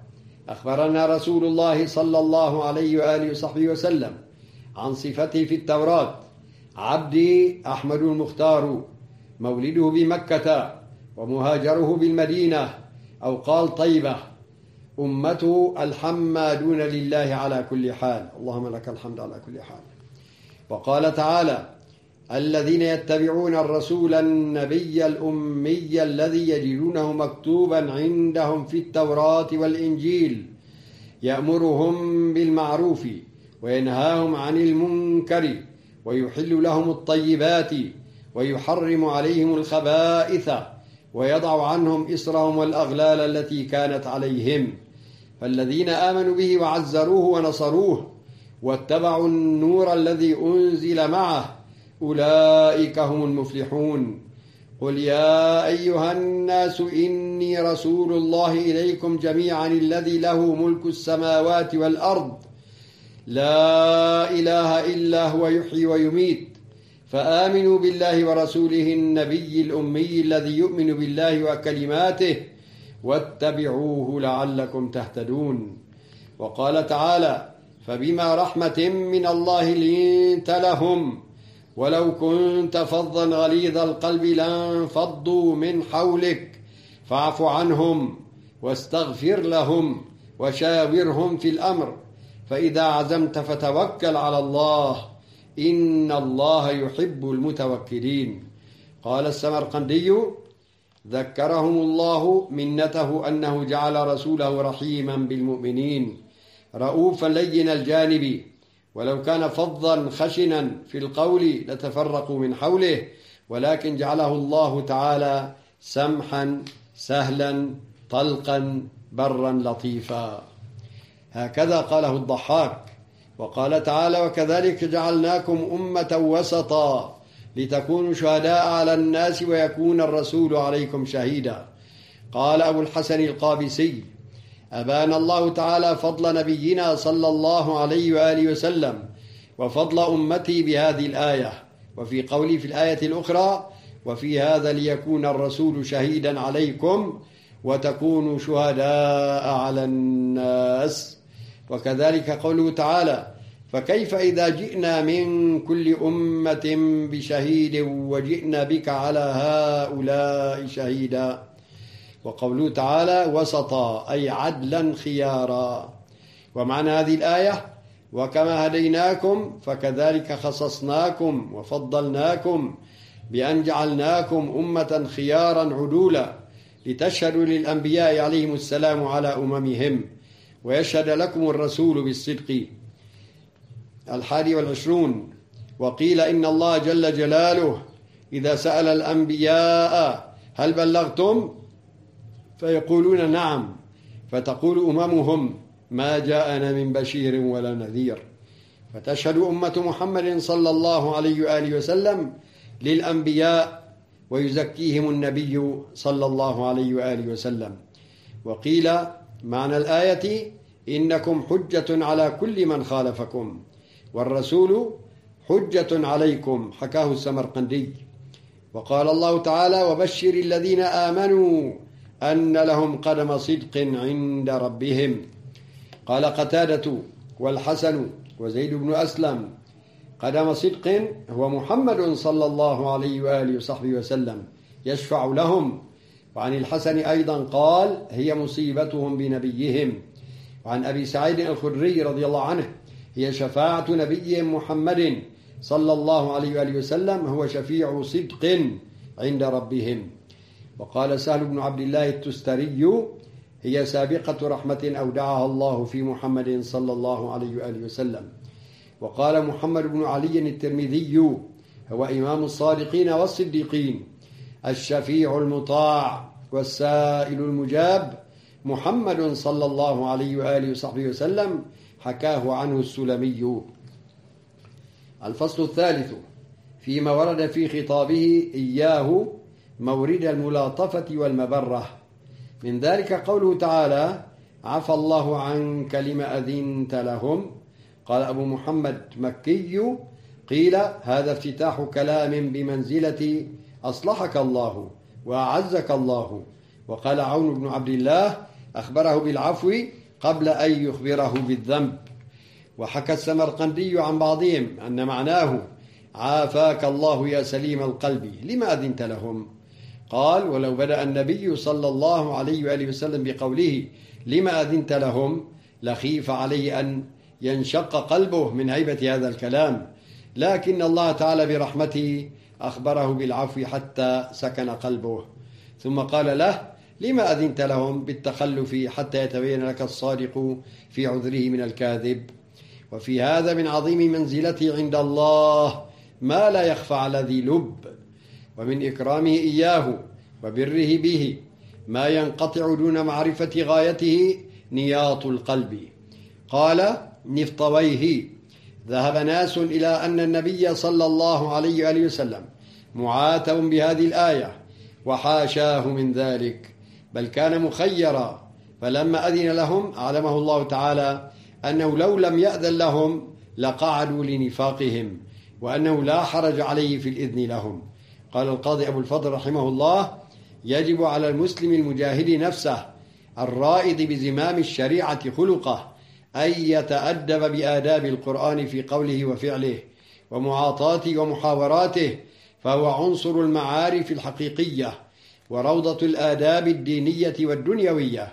Speaker 1: أخبرنا رسول الله صلى الله عليه وآله وصحبه وسلم عن صفته في التوراة عبدي أحمد المختار مولده بمكة ومهاجره بالمدينة أو قال طيبة أمته الحمادون لله على كل حال اللهم لك الحمد على كل حال وقال تعالى الذين يتبعون الرسول النبي الأمي الذي يجدونه مكتوبا عندهم في التوراة والإنجيل يأمرهم بالمعروف وينهاهم عن المنكر ويحل لهم الطيبات ويحرم عليهم الخبائث ويضع عنهم إسرهم والأغلال التي كانت عليهم فالذين آمنوا به وعزروه ونصروه واتبعوا النور الذي أنزل معه أولئك هم المفلحون قل يا أيها الناس إني رسول الله إليكم جميعا الذي له ملك السماوات والأرض لا إله إلا هو يحيي ويميت فآمنوا بالله ورسوله النبي الأمي الذي يؤمن بالله وكلماته واتبعوه لعلكم تهتدون وقال تعالى فبما رحمة من الله لنت لهم ولو كنت فظا غليظ القلب لانفضوا من حولك فاعف عنهم واستغفر لهم وشاورهم في الأمر فإذا عزمت فتوكل على الله إن الله يحب المتوكلين قال السمرقندي ذكرهم الله منته أنه جعل رسوله رحيما بالمؤمنين رؤوفا لين الجانب ولو كان فظا خشنا في القول لتفرقوا من حوله ولكن جعله الله تعالى سمحا سهلا طلقا برا لطيفا هكذا قاله الضحاك وقال تعالى وكذلك جعلناكم أمة وسطا لتكونوا شهداء على الناس ويكون الرسول عليكم شهيدا قال أبو الحسن القابسي أبان الله تعالى فضل نبينا صلى الله عليه وآله وسلم وفضل أمتي بهذه الآية وفي قولي في الآية الأخرى وفي هذا ليكون الرسول شهيدا عليكم وتكونوا شهداء على الناس وكذلك قوله تعالى فكيف إذا جئنا من كل أمة بشهيد وجئنا بك على هؤلاء شهيدا وقوله تعالى وسطا أي عدلا خيارا ومعنى هذه الآية وكما هديناكم فكذلك خصصناكم وفضلناكم بأن جعلناكم أمة خيارا عدولا لتشهدوا للأنبياء عليهم السلام على أممهم ويشهد لكم الرسول بالصدق الحادي والعشرون وقيل إن الله جل جلاله إذا سأل الأنبياء هل بلغتم فيقولون نعم فتقول أممهم ما جاءنا من بشير ولا نذير فتشهد أمة محمد صلى الله عليه وآله وسلم للأنبياء ويزكيهم النبي صلى الله عليه وآله وسلم وقيل معنى الآية إنكم حجة على كل من خالفكم والرسول حجة عليكم حكاه السمرقندي وقال الله تعالى وبشر الذين آمنوا أن لهم قدم صدق عند ربهم قال قتادة والحسن وزيد بن أسلم قدم صدق هو محمد صلى الله عليه وآله وصحبه وسلم يشفع لهم وعن الحسن أيضا قال هي مصيبتهم بنبيهم وعن أبي سعيد الخدري رضي الله عنه هي شفاعة نبيهم محمد صلى الله عليه وآله وسلم هو شفيع صدق عند ربهم وقال سهل بن عبد الله التستري هي سابقة رحمة أودعها الله في محمد صلى الله عليه وآله وسلم وقال محمد بن علي الترمذي هو إمام الصادقين والصديقين الشفيع المطاع والسائل المجاب محمد صلى الله عليه وآله وصحبه وسلم حكاه عنه السلمي الفصل الثالث فيما ورد في خطابه إياه مورد الملاطفة والمبرة من ذلك قوله تعالى عفى الله عنك لما أذنت لهم قال أبو محمد مكي قيل هذا افتتاح كلام بمنزلة أصلحك الله وأعزك الله وقال عون بن عبد الله أخبره بالعفو قبل أن يخبره بالذنب وحكى السمرقندي عن بعضهم أن معناه عافاك الله يا سليم القلب لما أذنت لهم قال ولو بدأ النبي صلى الله عليه وآله وسلم بقوله لما أذنت لهم لخيف عليه أن ينشق قلبه من هيبة هذا الكلام لكن الله تعالى برحمته أخبره بالعفو حتى سكن قلبه ثم قال له لما أذنت لهم بالتخلف حتى يتبين لك الصادق في عذره من الكاذب وفي هذا من عظيم منزلته عند الله ما لا يخفى على ذي لب ومن إكرامه إياه وبره به ما ينقطع دون معرفة غايته نياط القلب قال نفطويه ذهب ناس إلى أن النبي صلى الله عليه وآله وسلم معاتب بهذه الآية وحاشاه من ذلك بل كان مخيرا فلما أذن لهم أعلمه الله تعالى أنه لو لم يأذن لهم لقعدوا لنفاقهم وأنه لا حرج عليه في الإذن لهم قال القاضي أبو الفضل رحمه الله يجب على المسلم المجاهد نفسه الرائد بزمام الشريعة خلقه أن يتأدب بآداب القرآن في قوله وفعله ومعاطاته ومحاوراته فهو عنصر المعارف الحقيقية وروضة الآداب الدينية والدنيوية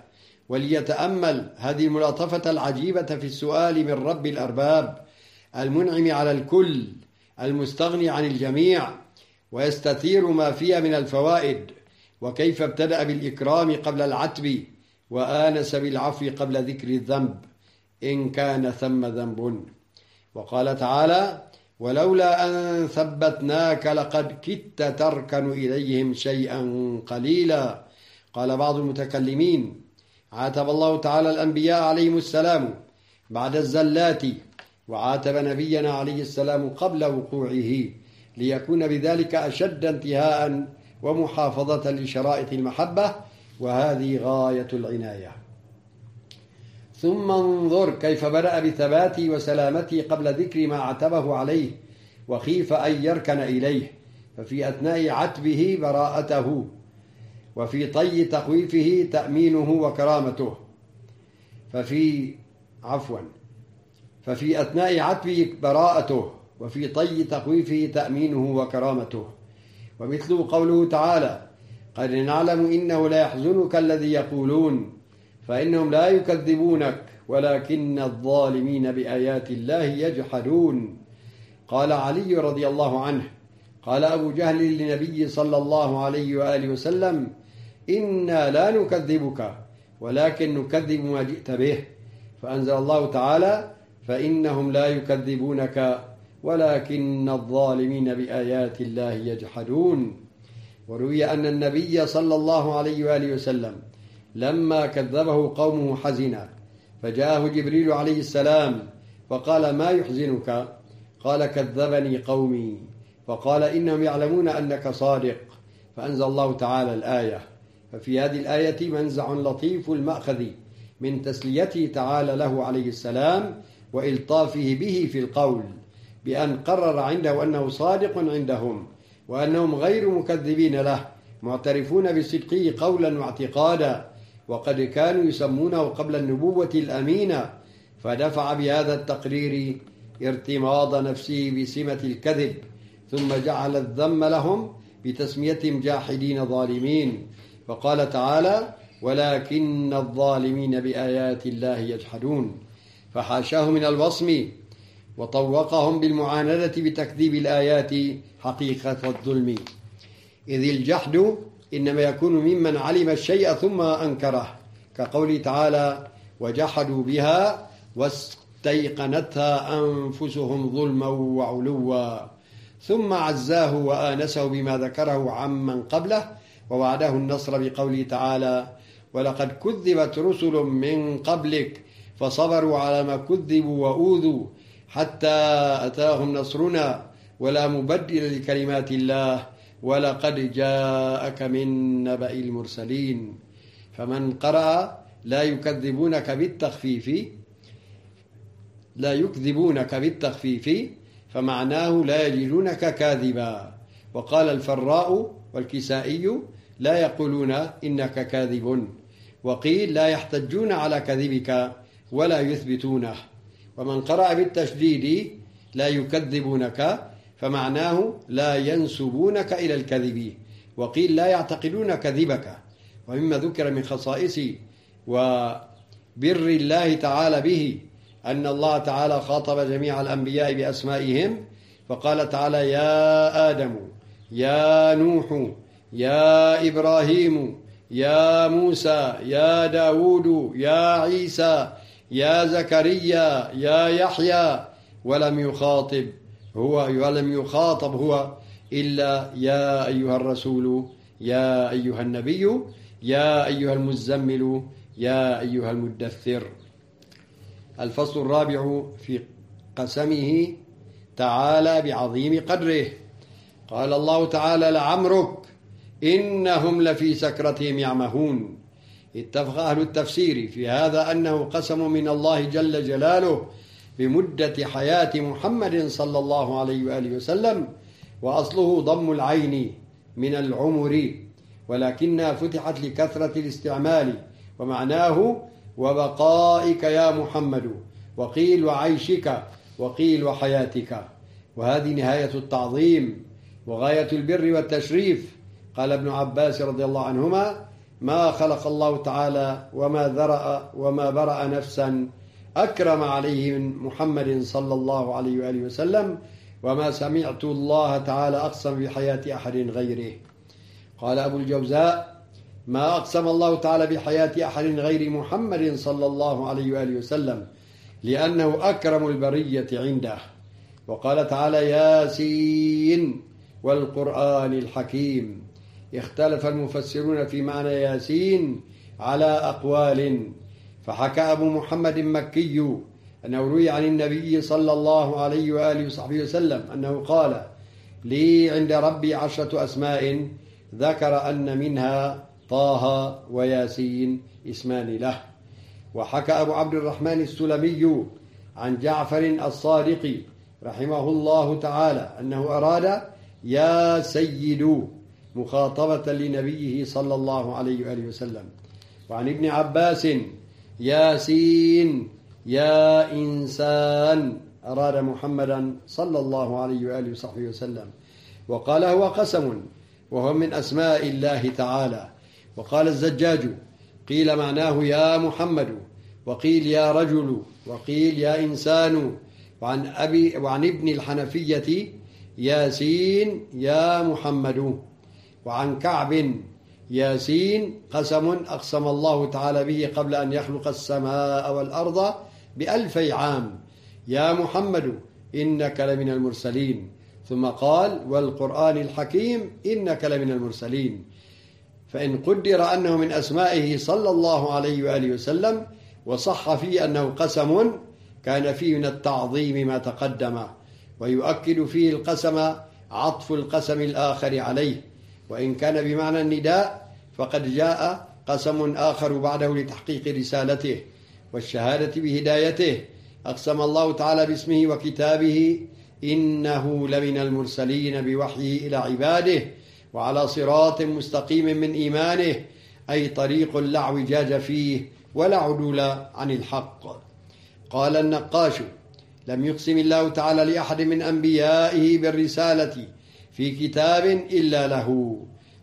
Speaker 1: وليتأمل هذه الملاطفة العجيبة في السؤال من رب الأرباب المنعم على الكل المستغني عن الجميع ويستثير ما فيها من الفوائد وكيف ابتدأ بالإكرام قبل العتب وآنس بالعفو قبل ذكر الذنب إن كان ثم ذنب وقال تعالى ولولا أن ثبتناك لقد كدت تركن إليهم شيئا قليلا قال بعض المتكلمين عاتب الله تعالى الأنبياء عليهم السلام بعد الزلات وعاتب نبينا عليه السلام قبل وقوعه ليكون بذلك أشد انتهاء ومحافظة لشرائط المحبة وهذه غاية العناية ثم انظر كيف بدأ بثباتي وسلامتي قبل ذكر ما عتبه عليه وخيف أن يركن إليه ففي أثناء عتبه براءته وفي طي تخويفه تأمينه وكرامته ففي عفوا ففي أثناء عتبه براءته وفي طي تخويفه تأمينه وكرامته ومثله قوله تعالى قد نعلم إنه لا يحزنك الذي يقولون فإنهم لا يكذبونك ولكن الظالمين بآيات الله يجحدون قال علي رضي الله عنه قال أبو جهل للنبي صلى الله عليه وآله وسلم إنا لا نكذبك ولكن نكذب ما جئت به فأنزل الله تعالى فإنهم لا يكذبونك ولكن الظالمين بآيات الله يجحدون وروي أن النبي صلى الله عليه وآله وسلم لما كذبه قومه حزنا فجاءه جبريل عليه السلام فقال ما يحزنك قال كذبني قومي فقال إنهم يعلمون أنك صادق فأنزل الله تعالى الآية ففي هذه الآية منزع لطيف المأخذ من تسليته تعالى له عليه السلام وإلطافه به في القول بأن قرر عنده أنه صادق عندهم وأنهم غير مكذبين له معترفون بصدقه قولا واعتقادا وقد كانوا يسمونه قبل النبوة الأمينة فدفع بهذا التقرير ارتماض نفسه بسمة الكذب ثم جعل الذم لهم بتسميتهم جاحدين ظالمين فقال تعالى ولكن الظالمين بآيات الله يجحدون فحاشاه من الوصم وطوقهم بالمعاندة بتكذيب الآيات حقيقة الظلم إذ الجحد إنما يكون ممن علم الشيء ثم أنكره كقوله تعالى وجحدوا بها واستيقنتها أنفسهم ظلما وعلوا ثم عزاه وآنسه بما ذكره عمن قبله ووعده النصر بقوله تعالى ولقد كذبت رسل من قبلك فصبروا على ما كذبوا وأوذوا حتى أتاهم نصرنا ولا مبدل لكلمات الله ولقد جاءك من نبأ المرسلين فمن قرأ لا يكذبونك بالتخفيف لا يكذبونك بالتخفيف فمعناه لا يجدونك كاذبا وقال الفراء والكسائي لا يقولون إنك كاذب وقيل لا يحتجون على كذبك ولا يثبتونه ومن قرأ بالتشديد لا يكذبونك فمعناه لا ينسبونك إلى الكذب وقيل لا يعتقدون كذبك ومما ذكر من خصائص وبر الله تعالى به أن الله تعالى خاطب جميع الأنبياء بأسمائهم فقال تعالى يا آدم يا نوح يا إبراهيم يا موسى يا داود يا عيسى يا زكريا يا يحيى ولم يخاطب هو ولم يخاطب هو إلا يا أيها الرسول يا أيها النبي يا أيها المزمل يا أيها المدثر الفصل الرابع في قسمه تعالى بعظيم قدره قال الله تعالى لعمرك إنهم لفي سكرتهم يعمهون اتفق أهل التفسير في هذا أنه قسم من الله جل جلاله بمدة حياة محمد صلى الله عليه وآله وسلم وأصله ضم العين من العمر ولكنها فتحت لكثرة الاستعمال ومعناه وبقائك يا محمد وقيل وعيشك وقيل وحياتك وهذه نهاية التعظيم وغاية البر والتشريف قال ابن عباس رضي الله عنهما ما خلق الله تعالى وما ذرأ وما برأ نفسا أكرم عليه من محمد صلى الله عليه وآله وسلم وما سمعت الله تعالى أقسم بحياة أحد غيره قال أبو الجوزاء ما أقسم الله تعالى بحياة أحد غير محمد صلى الله عليه وآله وسلم لأنه أكرم البرية عنده وقال تعالى ياسين والقرآن الحكيم اختلف المفسرون في معنى ياسين على أقوال فحكى أبو محمد مكي أنه روي عن النبي صلى الله عليه وآله وصحبه وسلم أنه قال لي عند ربي عشرة أسماء ذكر أن منها طه وياسين اسمان له وحكى أبو عبد الرحمن السلمي عن جعفر الصادق رحمه الله تعالى أنه أراد يا سيد مخاطبة لنبيه صلى الله عليه وآله وسلم وعن ابن عباس ياسين يا إنسان أراد محمدا صلى الله عليه وآله وصحبه وسلم وقال هو قسم وهو من أسماء الله تعالى وقال الزجاج قيل معناه يا محمد وقيل يا رجل وقيل يا إنسان وعن, أبي وعن ابن الحنفية ياسين يا محمد وعن كعب ياسين قسم أقسم الله تعالى به قبل أن يخلق السماء والأرض بألفي عام يا محمد إنك لمن المرسلين ثم قال والقرآن الحكيم إنك لمن المرسلين فإن قدر أنه من أسمائه صلى الله عليه وآله وسلم وصح فيه أنه قسم كان فيه من التعظيم ما تقدم ويؤكد فيه القسم عطف القسم الآخر عليه وإن كان بمعنى النداء فقد جاء قسم آخر بعده لتحقيق رسالته والشهادة بهدايته أقسم الله تعالى باسمه وكتابه إنه لمن المرسلين بوحيه إلى عباده وعلى صراط مستقيم من إيمانه أي طريق لا اعوجاج فيه ولا عدول عن الحق قال النقاش لم يقسم الله تعالى لأحد من أنبيائه بالرسالة في كتاب إلا له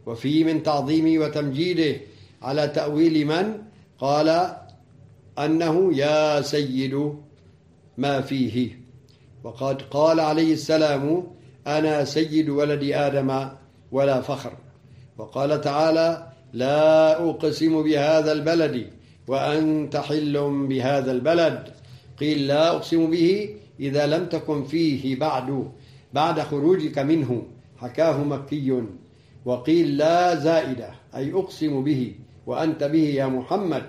Speaker 1: وفي من تعظيمه وتمجيده على تأويل من قال أنه يا سيد ما فيه وقد قال عليه السلام أنا سيد ولد آدم ولا فخر وقال تعالى لا أقسم بهذا البلد وأنت حل بهذا البلد قيل لا أقسم به إذا لم تكن فيه بعد بعد خروجك منه حكاه مكي وقيل لا زائدة أي أقسم به وأنت به يا محمد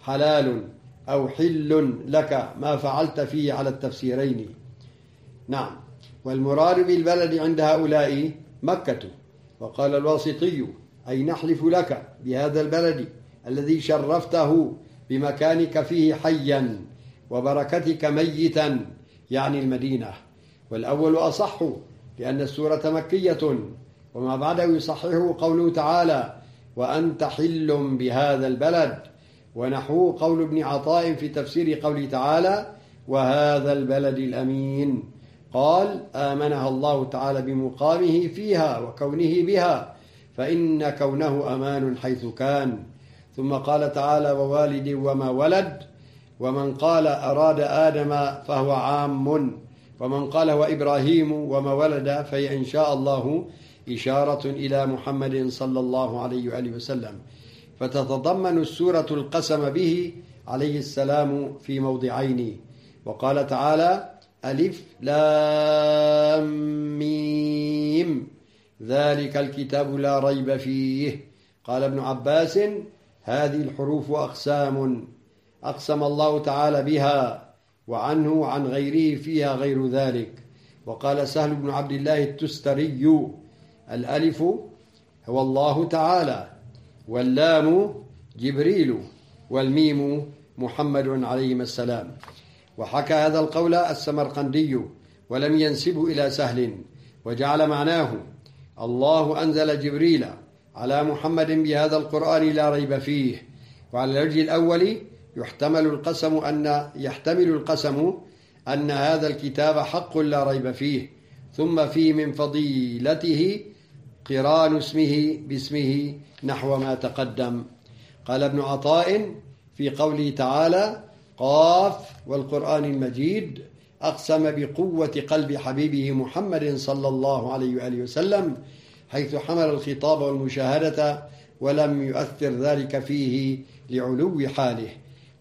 Speaker 1: حلال أو حل لك ما فعلت فيه على التفسيرين نعم والمراد بالبلد عند هؤلاء مكة وقال الواسطي أي نحلف لك بهذا البلد الذي شرفته بمكانك فيه حيا وبركتك ميتا يعني المدينة والأول أصح لأن السورة مكية وما بعده يصححه قوله تعالى وأنت حل بهذا البلد ونحوه قول ابن عطاء في تفسير قوله تعالى وهذا البلد الأمين قال آمنها الله تعالى بمقامه فيها وكونه بها فإن كونه أمان حيث كان ثم قال تعالى ووالد وما ولد ومن قال أراد آدم فهو عام ومن قال وإبراهيم وما ولد فهي إن شاء الله إشارة إلى محمد صلى الله عليه وآله وسلم فتتضمن السورة القسم به عليه السلام في موضعين وقال تعالى ألف لام ميم ذلك الكتاب لا ريب فيه قال ابن عباس هذه الحروف أقسام أقسم الله تعالى بها وعنه وعن غيره فيها غير ذلك وقال سهل بن عبد الله التستري الألف هو الله تعالى واللام جبريل والميم محمد عليهما السلام وحكى هذا القول السمرقندي ولم ينسب إلى سهل وجعل معناه الله أنزل جبريل على محمد بهذا القرآن لا ريب فيه وعلى الوجه الأول يحتمل القسم أن يحتمل القسم أن هذا الكتاب حق لا ريب فيه ثم في من فضيلته قران اسمه باسمه نحو ما تقدم قال ابن عطاء في قوله تعالى قاف والقرآن المجيد أقسم بقوة قلب حبيبه محمد صلى الله عليه وآله وسلم حيث حمل الخطاب والمشاهدة ولم يؤثر ذلك فيه لعلو حاله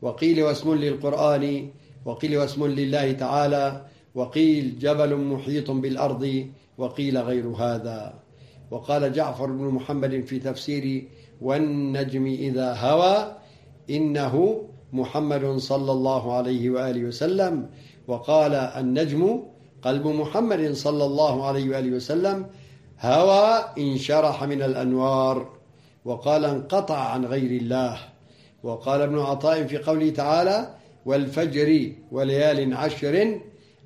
Speaker 1: وقيل واسم للقرآن وقيل واسم لله تعالى وقيل جبل محيط بالأرض وقيل غير هذا وقال جعفر بن محمد في تفسير والنجم إذا هوى إنه محمد صلى الله عليه وآله وسلم وقال النجم قلب محمد صلى الله عليه وآله وسلم هوى انشرح من الأنوار وقال انقطع عن غير الله وقال ابن عطاء في قوله تعالى والفجر وليال عشر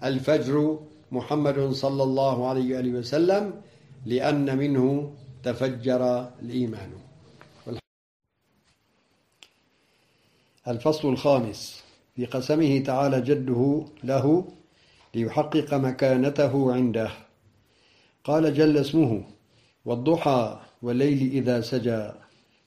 Speaker 1: الفجر محمد صلى الله عليه وآله وسلم لأن منه تفجر الإيمان الفصل الخامس في قسمه تعالى جده له ليحقق مكانته عنده قال جل اسمه والضحى والليل إذا سجى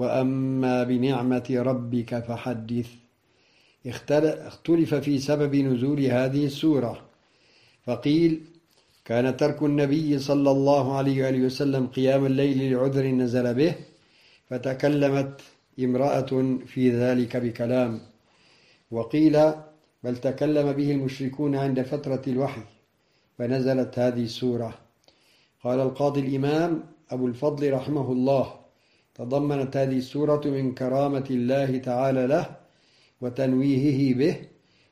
Speaker 1: وأما بنعمة ربك فحدث اختلف في سبب نزول هذه السورة فقيل كان ترك النبي صلى الله عليه وآله وسلم قيام الليل لعذر نزل به فتكلمت امرأة في ذلك بكلام وقيل بل تكلم به المشركون عند فترة الوحي فنزلت هذه السورة قال القاضي الإمام أبو الفضل رحمه الله تضمنت هذه السورة من كرامة الله تعالى له وتنويهه به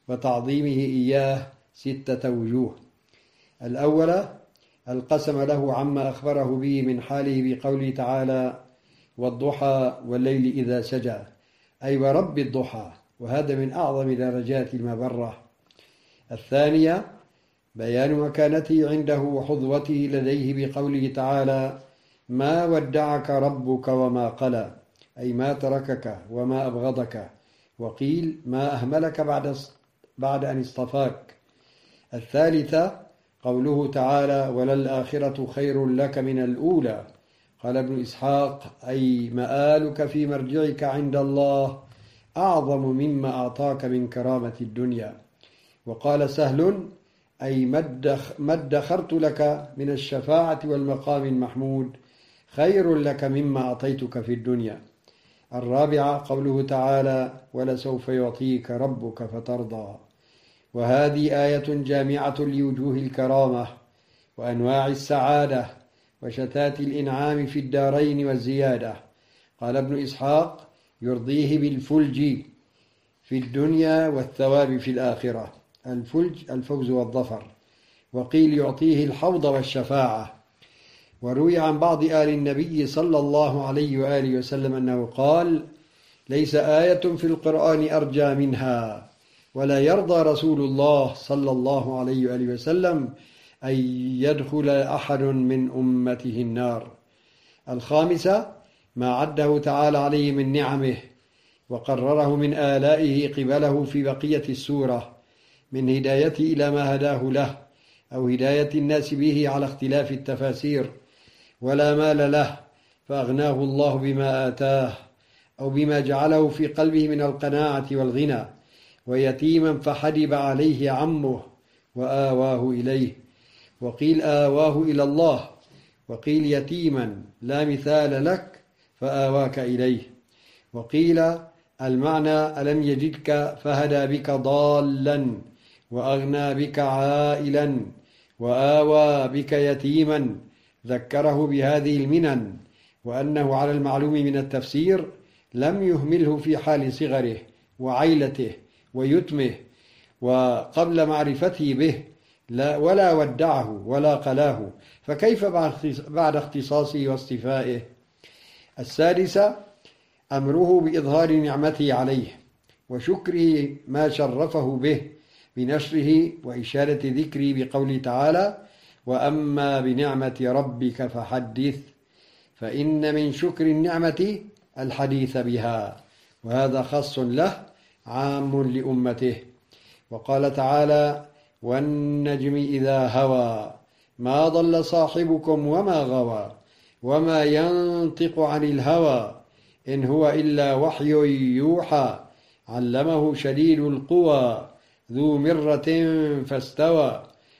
Speaker 1: وتعظيمه إياه ستة وجوه الأولى القسم له عما أخبره به من حاله بقوله تعالى والضحى والليل إذا سجى أي ورب الضحى وهذا من أعظم درجات المبرة الثانية بيان مكانته عنده وحظوته لديه بقوله تعالى ما ودعك ربك وما قلى أي ما تركك وما أبغضك وقيل ما أهملك بعد بعد أن اصطفاك الثالثة قوله تعالى وللآخرة خير لك من الأولى قال ابن إسحاق أي مآلك في مرجعك عند الله أعظم مما أعطاك من كرامة الدنيا وقال سهل أي ما ادخرت لك من الشفاعة والمقام المحمود خير لك مما أعطيتك في الدنيا الرابعة قوله تعالى ولسوف يعطيك ربك فترضى وهذه آية جامعة لوجوه الكرامة وأنواع السعادة وشتات الإنعام في الدارين والزيادة قال ابن إسحاق يرضيه بالفلج في الدنيا والثواب في الآخرة الفلج الفوز والظفر وقيل يعطيه الحوض والشفاعة وروي عن بعض آل النبي صلى الله عليه وآله وسلم أنه قال ليس آية في القرآن أرجى منها ولا يرضى رسول الله صلى الله عليه وآله وسلم أن يدخل أحد من أمته النار الخامسة ما عده تعالى عليه من نعمه وقرره من آلائه قبله في بقية السورة من هدايته إلى ما هداه له أو هداية الناس به على اختلاف التفاسير ولا مال له فأغناه الله بما آتاه أو بما جعله في قلبه من القناعة والغنى ويتيما فحدب عليه عمه وآواه إليه وقيل آواه إلى الله وقيل يتيما لا مثال لك فآواك إليه وقيل المعنى ألم يجدك فهدى بك ضالا وأغنى بك عائلا وآوى بك يتيما ذكره بهذه المنن وأنه على المعلوم من التفسير لم يهمله في حال صغره وعيلته ويتمه وقبل معرفته به لا ولا ودعه ولا قلاه فكيف بعد اختصاصه واصطفائه السادسة أمره بإظهار نعمته عليه وشكره ما شرفه به بنشره وإشارة ذكره بقوله تعالى وأما بنعمة ربك فحدث فإن من شكر النعمة الحديث بها وهذا خاص له عام لأمته وقال تعالى والنجم إذا هوى ما ضل صاحبكم وما غوى وما ينطق عن الهوى إن هو إلا وحي يوحى علمه شديد القوى ذو مرة فاستوى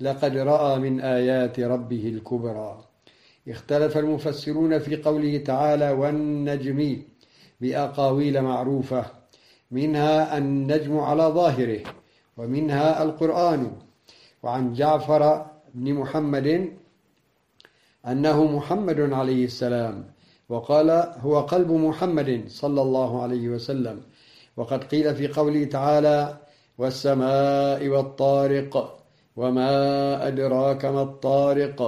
Speaker 1: لقد رأى من آيات ربه الكبرى اختلف المفسرون في قوله تعالى والنجم بأقاويل معروفة منها النجم على ظاهره ومنها القرآن وعن جعفر بن محمد أنه محمد عليه السلام وقال هو قلب محمد صلى الله عليه وسلم وقد قيل في قوله تعالى والسماء والطارق وما أدراك ما الطارق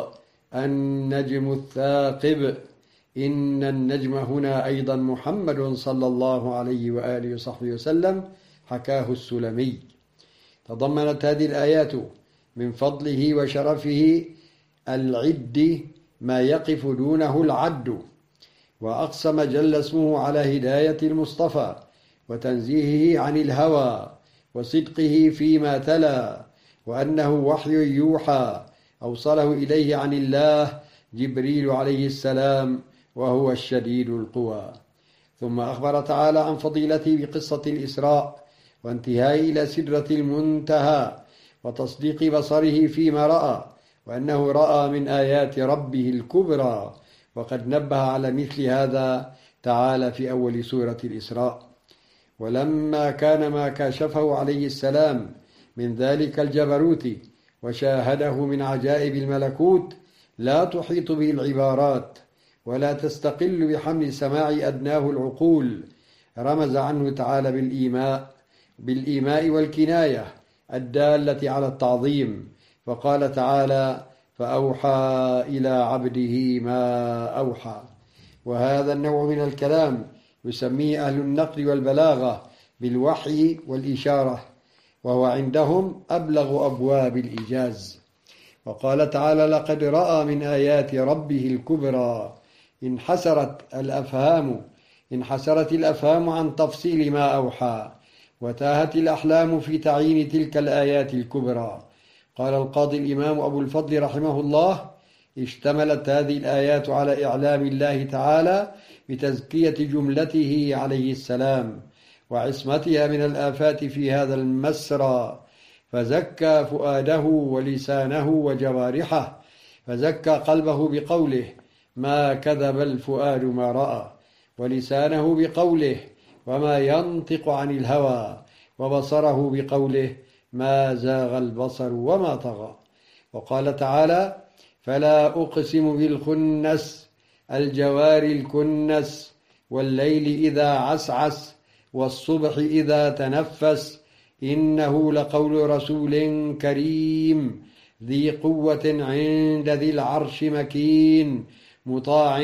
Speaker 1: النجم الثاقب إن النجم هنا أيضا محمد صلى الله عليه وآله وصحبه وسلم حكاه السلمي تضمنت هذه الآيات من فضله وشرفه العد ما يقف دونه العد وأقسم جل اسمه على هداية المصطفى وتنزيهه عن الهوى وصدقه فيما تلا وأنه وحي يوحى أوصله إليه عن الله جبريل عليه السلام وهو الشديد القوى ثم أخبر تعالى عن فضيلته بقصة الإسراء وانتهاء إلى سدرة المنتهى وتصديق بصره فيما رأى وأنه رأى من آيات ربه الكبرى وقد نبه على مثل هذا تعالى في أول سورة الإسراء ولما كان ما كاشفه عليه السلام من ذلك الجبروت وشاهده من عجائب الملكوت لا تحيط به العبارات ولا تستقل بحمل سماع أدناه العقول رمز عنه تعالى بالإيماء بالإيماء والكناية الدالة على التعظيم فقال تعالى فأوحى إلى عبده ما أوحى وهذا النوع من الكلام يسميه أهل النقل والبلاغة بالوحي والإشارة وهو عندهم أبلغ أبواب الإيجاز وقال تعالى لقد رأى من آيات ربه الكبرى انحسرت الأفهام انحسرت الأفهام عن تفصيل ما أوحى وتاهت الأحلام في تعيين تلك الآيات الكبرى قال القاضي الإمام أبو الفضل رحمه الله اشتملت هذه الآيات على إعلام الله تعالى بتزكية جملته عليه السلام وعصمتها من الآفات في هذا المسرى فزكى فؤاده ولسانه وجوارحه فزكى قلبه بقوله ما كذب الفؤاد ما رأى ولسانه بقوله وما ينطق عن الهوى وبصره بقوله ما زاغ البصر وما طغى وقال تعالى فلا أقسم بالخنس الجوار الكنس والليل إذا عسعس والصبح إذا تنفس إنه لقول رسول كريم ذي قوة عند ذي العرش مكين مطاع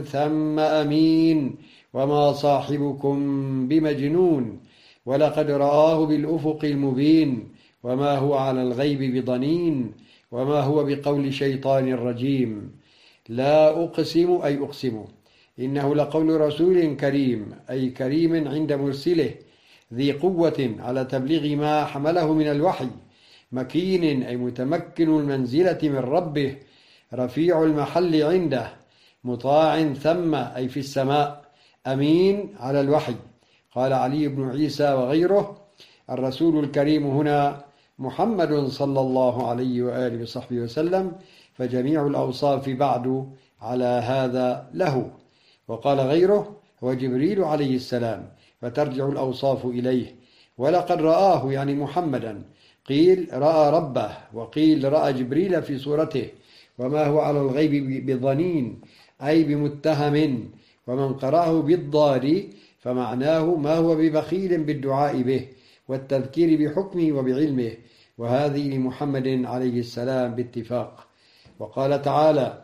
Speaker 1: ثم أمين وما صاحبكم بمجنون ولقد رآه بالأفق المبين وما هو على الغيب بضنين وما هو بقول شيطان رجيم لا أقسم أي أقسمه إنه لقول رسول كريم أي كريم عند مرسله ذي قوة على تبليغ ما حمله من الوحي مكين أي متمكن المنزلة من ربه رفيع المحل عنده مطاع ثم أي في السماء أمين على الوحي قال علي بن عيسى وغيره الرسول الكريم هنا محمد صلى الله عليه وآله وصحبه وسلم فجميع الأوصاف بعد على هذا له وقال غيره هو جبريل عليه السلام فترجع الأوصاف إليه ولقد رآه يعني محمدا قيل رأى ربه وقيل رأى جبريل في صورته وما هو على الغيب بظنين أي بمتهم ومن قرأه بالضار فمعناه ما هو ببخيل بالدعاء به والتذكير بحكمه وبعلمه وهذه لمحمد عليه السلام باتفاق وقال تعالى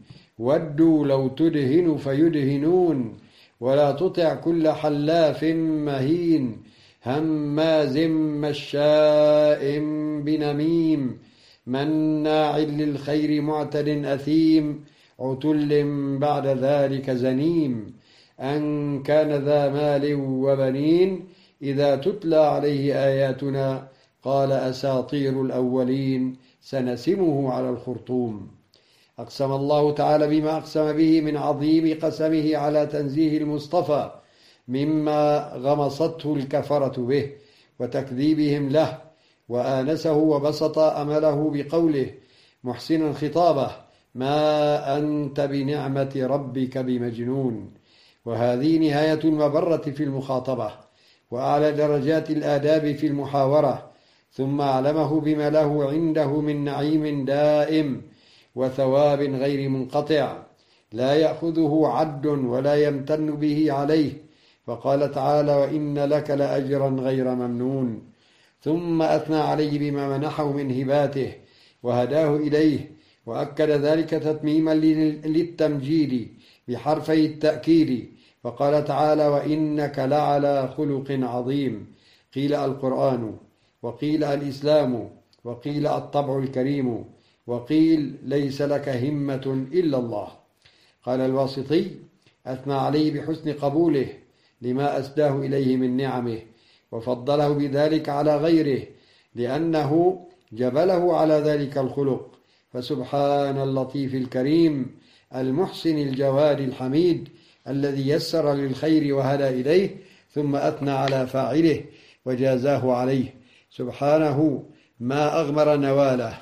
Speaker 1: ودوا لو تدهن فيدهنون ولا تطع كل حلاف مهين هماز مشاء بنميم مناع للخير معتد أثيم عتل بعد ذلك زنيم أن كان ذا مال وبنين إذا تتلى عليه آياتنا قال أساطير الأولين سنسمه على الخرطوم أقسم الله تعالى بما أقسم به من عظيم قسمه على تنزيه المصطفى مما غمصته الكفرة به وتكذيبهم له وآنسه وبسط أمله بقوله محسنا خطابه ما أنت بنعمة ربك بمجنون وهذه نهاية المبرة في المخاطبة وأعلى درجات الآداب في المحاورة ثم أعلمه بما له عنده من نعيم دائم وثواب غير منقطع لا يأخذه عد ولا يمتن به عليه فقال تعالى وإن لك لأجرا غير ممنون ثم أثنى عليه بما منحه من هباته وهداه إليه وأكد ذلك تتميما للتمجيد بحرفي التأكيد فقال تعالى وإنك لعلى خلق عظيم قيل القرآن وقيل الإسلام وقيل الطبع الكريم وقيل ليس لك همة إلا الله قال الواسطي أثنى عليه بحسن قبوله لما أسداه إليه من نعمه وفضله بذلك على غيره لأنه جبله على ذلك الخلق فسبحان اللطيف الكريم المحسن الجواد الحميد الذي يسر للخير وهدى إليه ثم أثنى على فاعله وجازاه عليه سبحانه ما أغمر نواله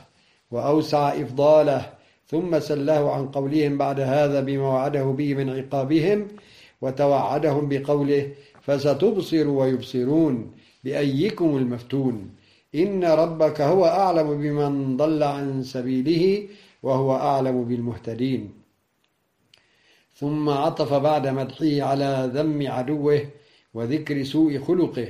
Speaker 1: وأوسع إفضاله ثم سلاه عن قولهم بعد هذا بما وعده به من عقابهم وتوعدهم بقوله فستبصر ويبصرون بأيكم المفتون إن ربك هو أعلم بمن ضل عن سبيله وهو أعلم بالمهتدين ثم عطف بعد مدحه على ذم عدوه وذكر سوء خلقه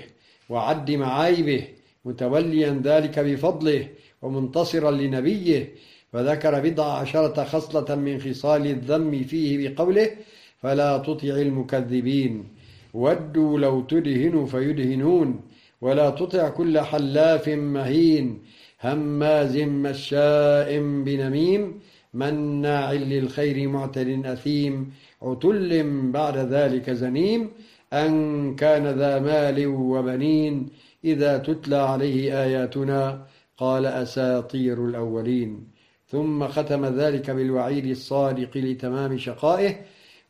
Speaker 1: وعد معايبه متوليا ذلك بفضله ومنتصرا لنبيه فذكر بضع عشرة خصلة من خصال الذم فيه بقوله فلا تطع المكذبين ودوا لو تدهن فيدهنون ولا تطع كل حلاف مهين هماز مشاء بنميم مناع للخير معتل أثيم عتل بعد ذلك زنيم أن كان ذا مال وبنين إذا تتلى عليه آياتنا قال أساطير الأولين ثم ختم ذلك بالوعيد الصادق لتمام شقائه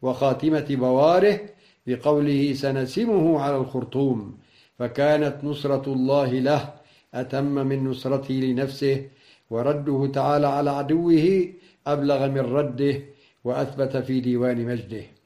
Speaker 1: وخاتمة بواره بقوله سنسمه على الخرطوم فكانت نصرة الله له أتم من نصرته لنفسه ورده تعالى على عدوه أبلغ من رده وأثبت في ديوان مجده